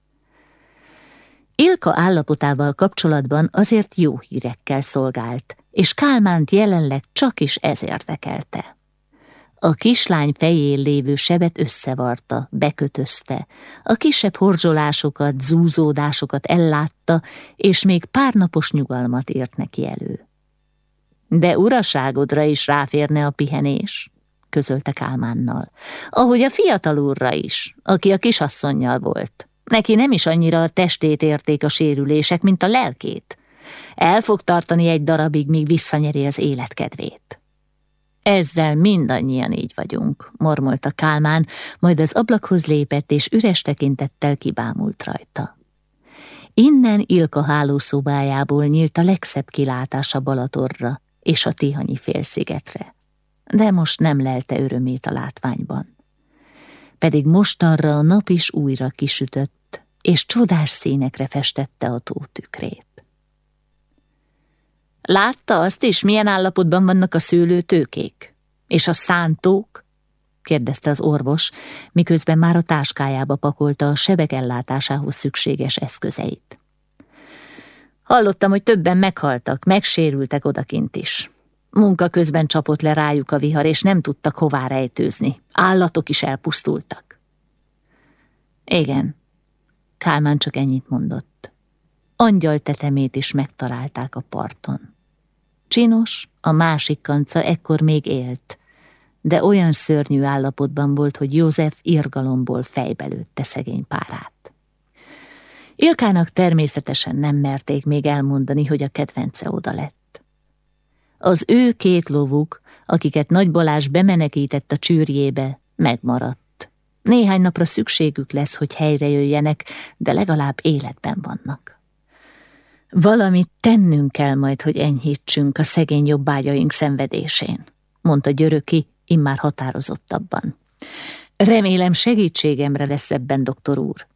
Speaker 1: Ilka állapotával kapcsolatban azért jó hírekkel szolgált, és Kálmánt jelenleg csak is ez érdekelte. A kislány fején lévő sebet összevarta, bekötözte, a kisebb horzsolásokat, zúzódásokat ellátta, és még pár napos nyugalmat ért neki elő. De uraságodra is ráférne a pihenés, közölte Kálmánnal, ahogy a fiatal úrra is, aki a kisasszonynal volt. Neki nem is annyira a testét érték a sérülések, mint a lelkét. El fog tartani egy darabig, míg visszanyeri az életkedvét. Ezzel mindannyian így vagyunk, mormolta Kálmán, majd az ablakhoz lépett, és üres tekintettel kibámult rajta. Innen Ilka hálószobájából nyílt a legszebb kilátás a Balatorra és a Tihanyi félszigetre, de most nem lelte örömét a látványban. Pedig mostanra a nap is újra kisütött, és csodás színekre festette a tó tükrét. Látta azt is, milyen állapotban vannak a szőlőtőkék? És a szántók? kérdezte az orvos, miközben már a táskájába pakolta a sebek ellátásához szükséges eszközeit. Hallottam, hogy többen meghaltak, megsérültek odakint is. Munka közben csapott le rájuk a vihar, és nem tudtak hová rejtőzni. Állatok is elpusztultak. Igen, Kálmán csak ennyit mondott. Angyal tetemét is megtalálták a parton. Csinos, a másik kanca ekkor még élt, de olyan szörnyű állapotban volt, hogy József irgalomból fejbelőtte szegény párát. Ilkának természetesen nem merték még elmondani, hogy a kedvence oda lett. Az ő két lovuk, akiket Nagy Balázs bemenekített a csűrjébe, megmaradt. Néhány napra szükségük lesz, hogy helyre jöjjenek, de legalább életben vannak. Valamit tennünk kell majd, hogy enyhítsünk a szegény jobbágyaink szenvedésén, mondta Györöki, immár határozottabban. Remélem segítségemre lesz ebben, doktor úr.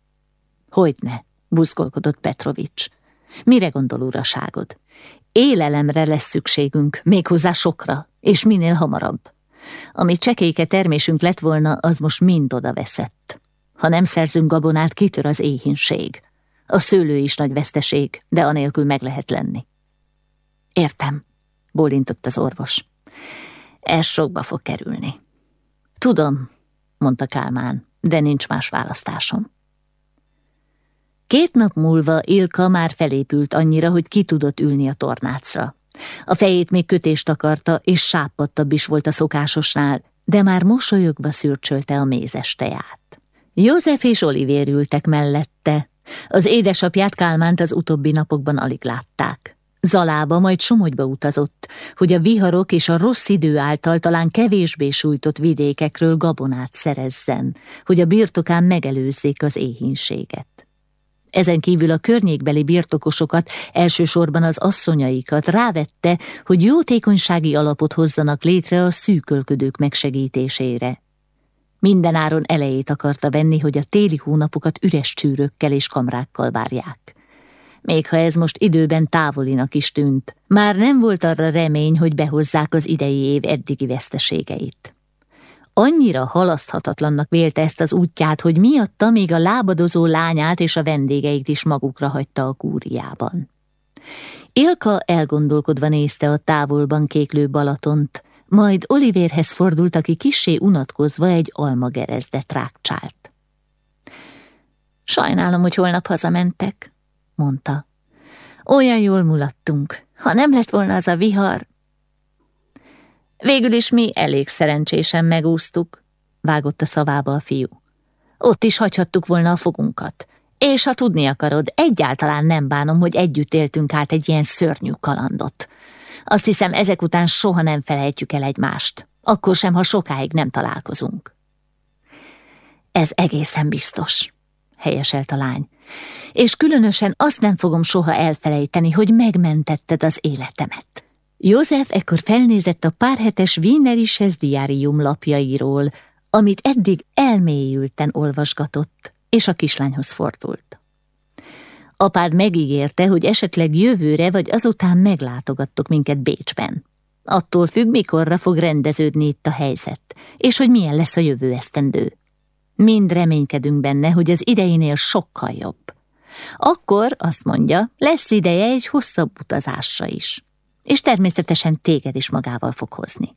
Speaker 1: Hogyne, buzgolkodott Petrovics. Mire gondol uraságod? Élelemre lesz szükségünk, méghozzá sokra, és minél hamarabb. Ami csekéke termésünk lett volna, az most mind oda veszett. Ha nem szerzünk gabonát, kitör az éhínség. A szőlő is nagy veszteség, de anélkül meg lehet lenni. Értem, bólintott az orvos. Ez sokba fog kerülni. Tudom, mondta Kálmán, de nincs más választásom. Két nap múlva Ilka már felépült annyira, hogy ki tudott ülni a tornácra. A fejét még kötést akarta, és sápadtabb is volt a szokásosnál, de már mosolyogva szürcsölte a mézes teját. József és Olivér ültek mellette. Az édesapját Kálmánt az utóbbi napokban alig látták. Zalába, majd Somogyba utazott, hogy a viharok és a rossz idő által talán kevésbé sújtott vidékekről gabonát szerezzen, hogy a birtokán megelőzzék az éhínséget. Ezen kívül a környékbeli birtokosokat, elsősorban az asszonyaikat rávette, hogy jótékonysági alapot hozzanak létre a szűkölködők megsegítésére. Mindenáron elejét akarta venni, hogy a téli hónapokat üres csűrökkel és kamrákkal várják. Még ha ez most időben távolinak is tűnt, már nem volt arra remény, hogy behozzák az idei év eddigi veszteségeit. Annyira halaszthatatlannak vélte ezt az útját, hogy miatta még a lábadozó lányát és a vendégeit is magukra hagyta a kúriában. Ilka elgondolkodva nézte a távolban kéklő Balatont, majd Olivérhez fordult, aki kissé unatkozva egy almagerezdet rákcsált. Sajnálom, hogy holnap hazamentek, mondta. Olyan jól mulattunk. Ha nem lett volna az a vihar, Végül is mi elég szerencsésen megúsztuk, vágott a szavába a fiú. Ott is hagyhattuk volna a fogunkat. És ha tudni akarod, egyáltalán nem bánom, hogy együtt éltünk át egy ilyen szörnyű kalandot. Azt hiszem, ezek után soha nem felejtjük el egymást. Akkor sem, ha sokáig nem találkozunk. Ez egészen biztos, helyeselt a lány. És különösen azt nem fogom soha elfelejteni, hogy megmentetted az életemet. József ekkor felnézett a párhetes Wienerisches diárium lapjairól, amit eddig elmélyülten olvasgatott, és a kislányhoz fordult. Apád megígérte, hogy esetleg jövőre vagy azután meglátogattok minket Bécsben. Attól függ, mikorra fog rendeződni itt a helyzet, és hogy milyen lesz a jövő esztendő. Mind reménykedünk benne, hogy az ideinél sokkal jobb. Akkor, azt mondja, lesz ideje egy hosszabb utazásra is és természetesen téged is magával fog hozni.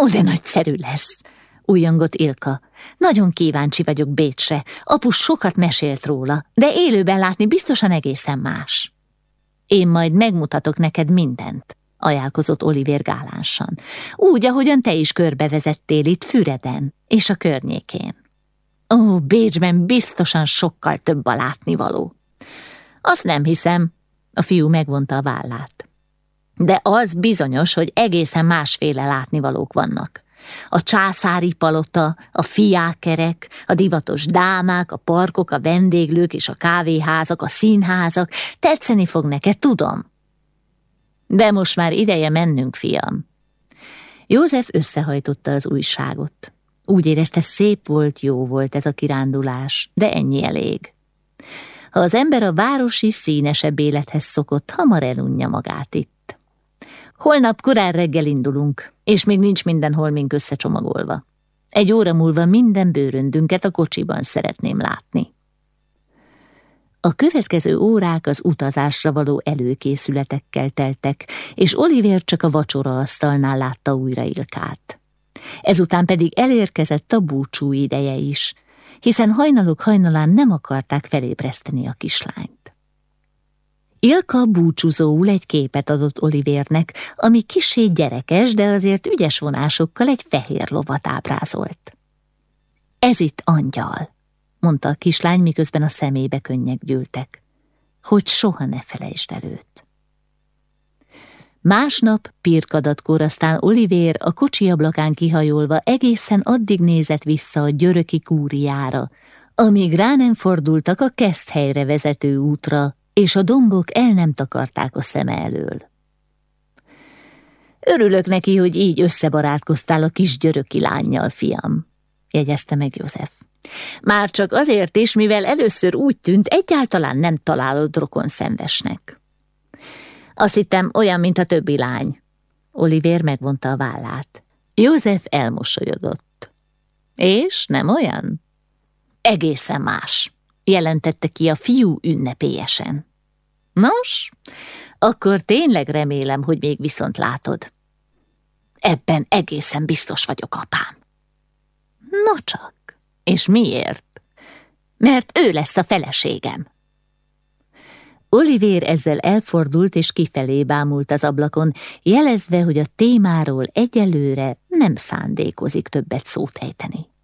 Speaker 1: Ó, de nagyszerű lesz, újongott Ilka. Nagyon kíváncsi vagyok Bécsre, apu sokat mesélt róla, de élőben látni biztosan egészen más. Én majd megmutatok neked mindent, ajánlkozott Oliver gálánsan. Úgy, ahogyan te is körbevezettél itt Füreden és a környékén. Ó, Bécsben biztosan sokkal több a látnivaló. Azt nem hiszem, a fiú megvonta a vállát. De az bizonyos, hogy egészen másféle látnivalók vannak. A császári palota, a fiákerek, a divatos dámák, a parkok, a vendéglők és a kávéházak, a színházak, tetszeni fog neked, tudom. De most már ideje mennünk, fiam. József összehajtotta az újságot. Úgy érezte, szép volt, jó volt ez a kirándulás, de ennyi elég. Ha az ember a városi, színesebb élethez szokott, hamar elunja magát itt. Holnap korán reggel indulunk, és még nincs minden holmink összecsomagolva. Egy óra múlva minden bőröndünket a kocsiban szeretném látni. A következő órák az utazásra való előkészületekkel teltek, és Oliver csak a vacsora asztalnál látta újra Ilkát. Ezután pedig elérkezett a búcsú ideje is, hiszen hajnalok hajnalán nem akarták felébreszteni a kislányt. Ilka búcsúzóul egy képet adott Olivérnek, ami kisé gyerekes, de azért ügyes vonásokkal egy fehér lovat ábrázolt. Ez itt angyal, mondta a kislány, miközben a szemébe könnyek gyűltek, hogy soha ne felejtsd előtt. Másnap, pirkadatkor aztán Olivér a kocsi ablakán kihajolva egészen addig nézett vissza a györöki kúriára, amíg rá nem fordultak a helyre vezető útra, és a dombok el nem takarták a szeme elől. Örülök neki, hogy így összebarátkoztál a kis györöki lányjal, fiam, jegyezte meg József. Már csak azért is, mivel először úgy tűnt, egyáltalán nem találod rokon szenvesnek. Azt hittem olyan, mint a többi lány. Oliver megvonta a vállát. József elmosolyodott. És nem olyan? Egészen más jelentette ki a fiú ünnepélyesen. Nos, akkor tényleg remélem, hogy még viszont látod. Ebben egészen biztos vagyok, apám. No csak, és miért? Mert ő lesz a feleségem. Olivér ezzel elfordult és kifelé bámult az ablakon, jelezve, hogy a témáról egyelőre nem szándékozik többet szót ejteni.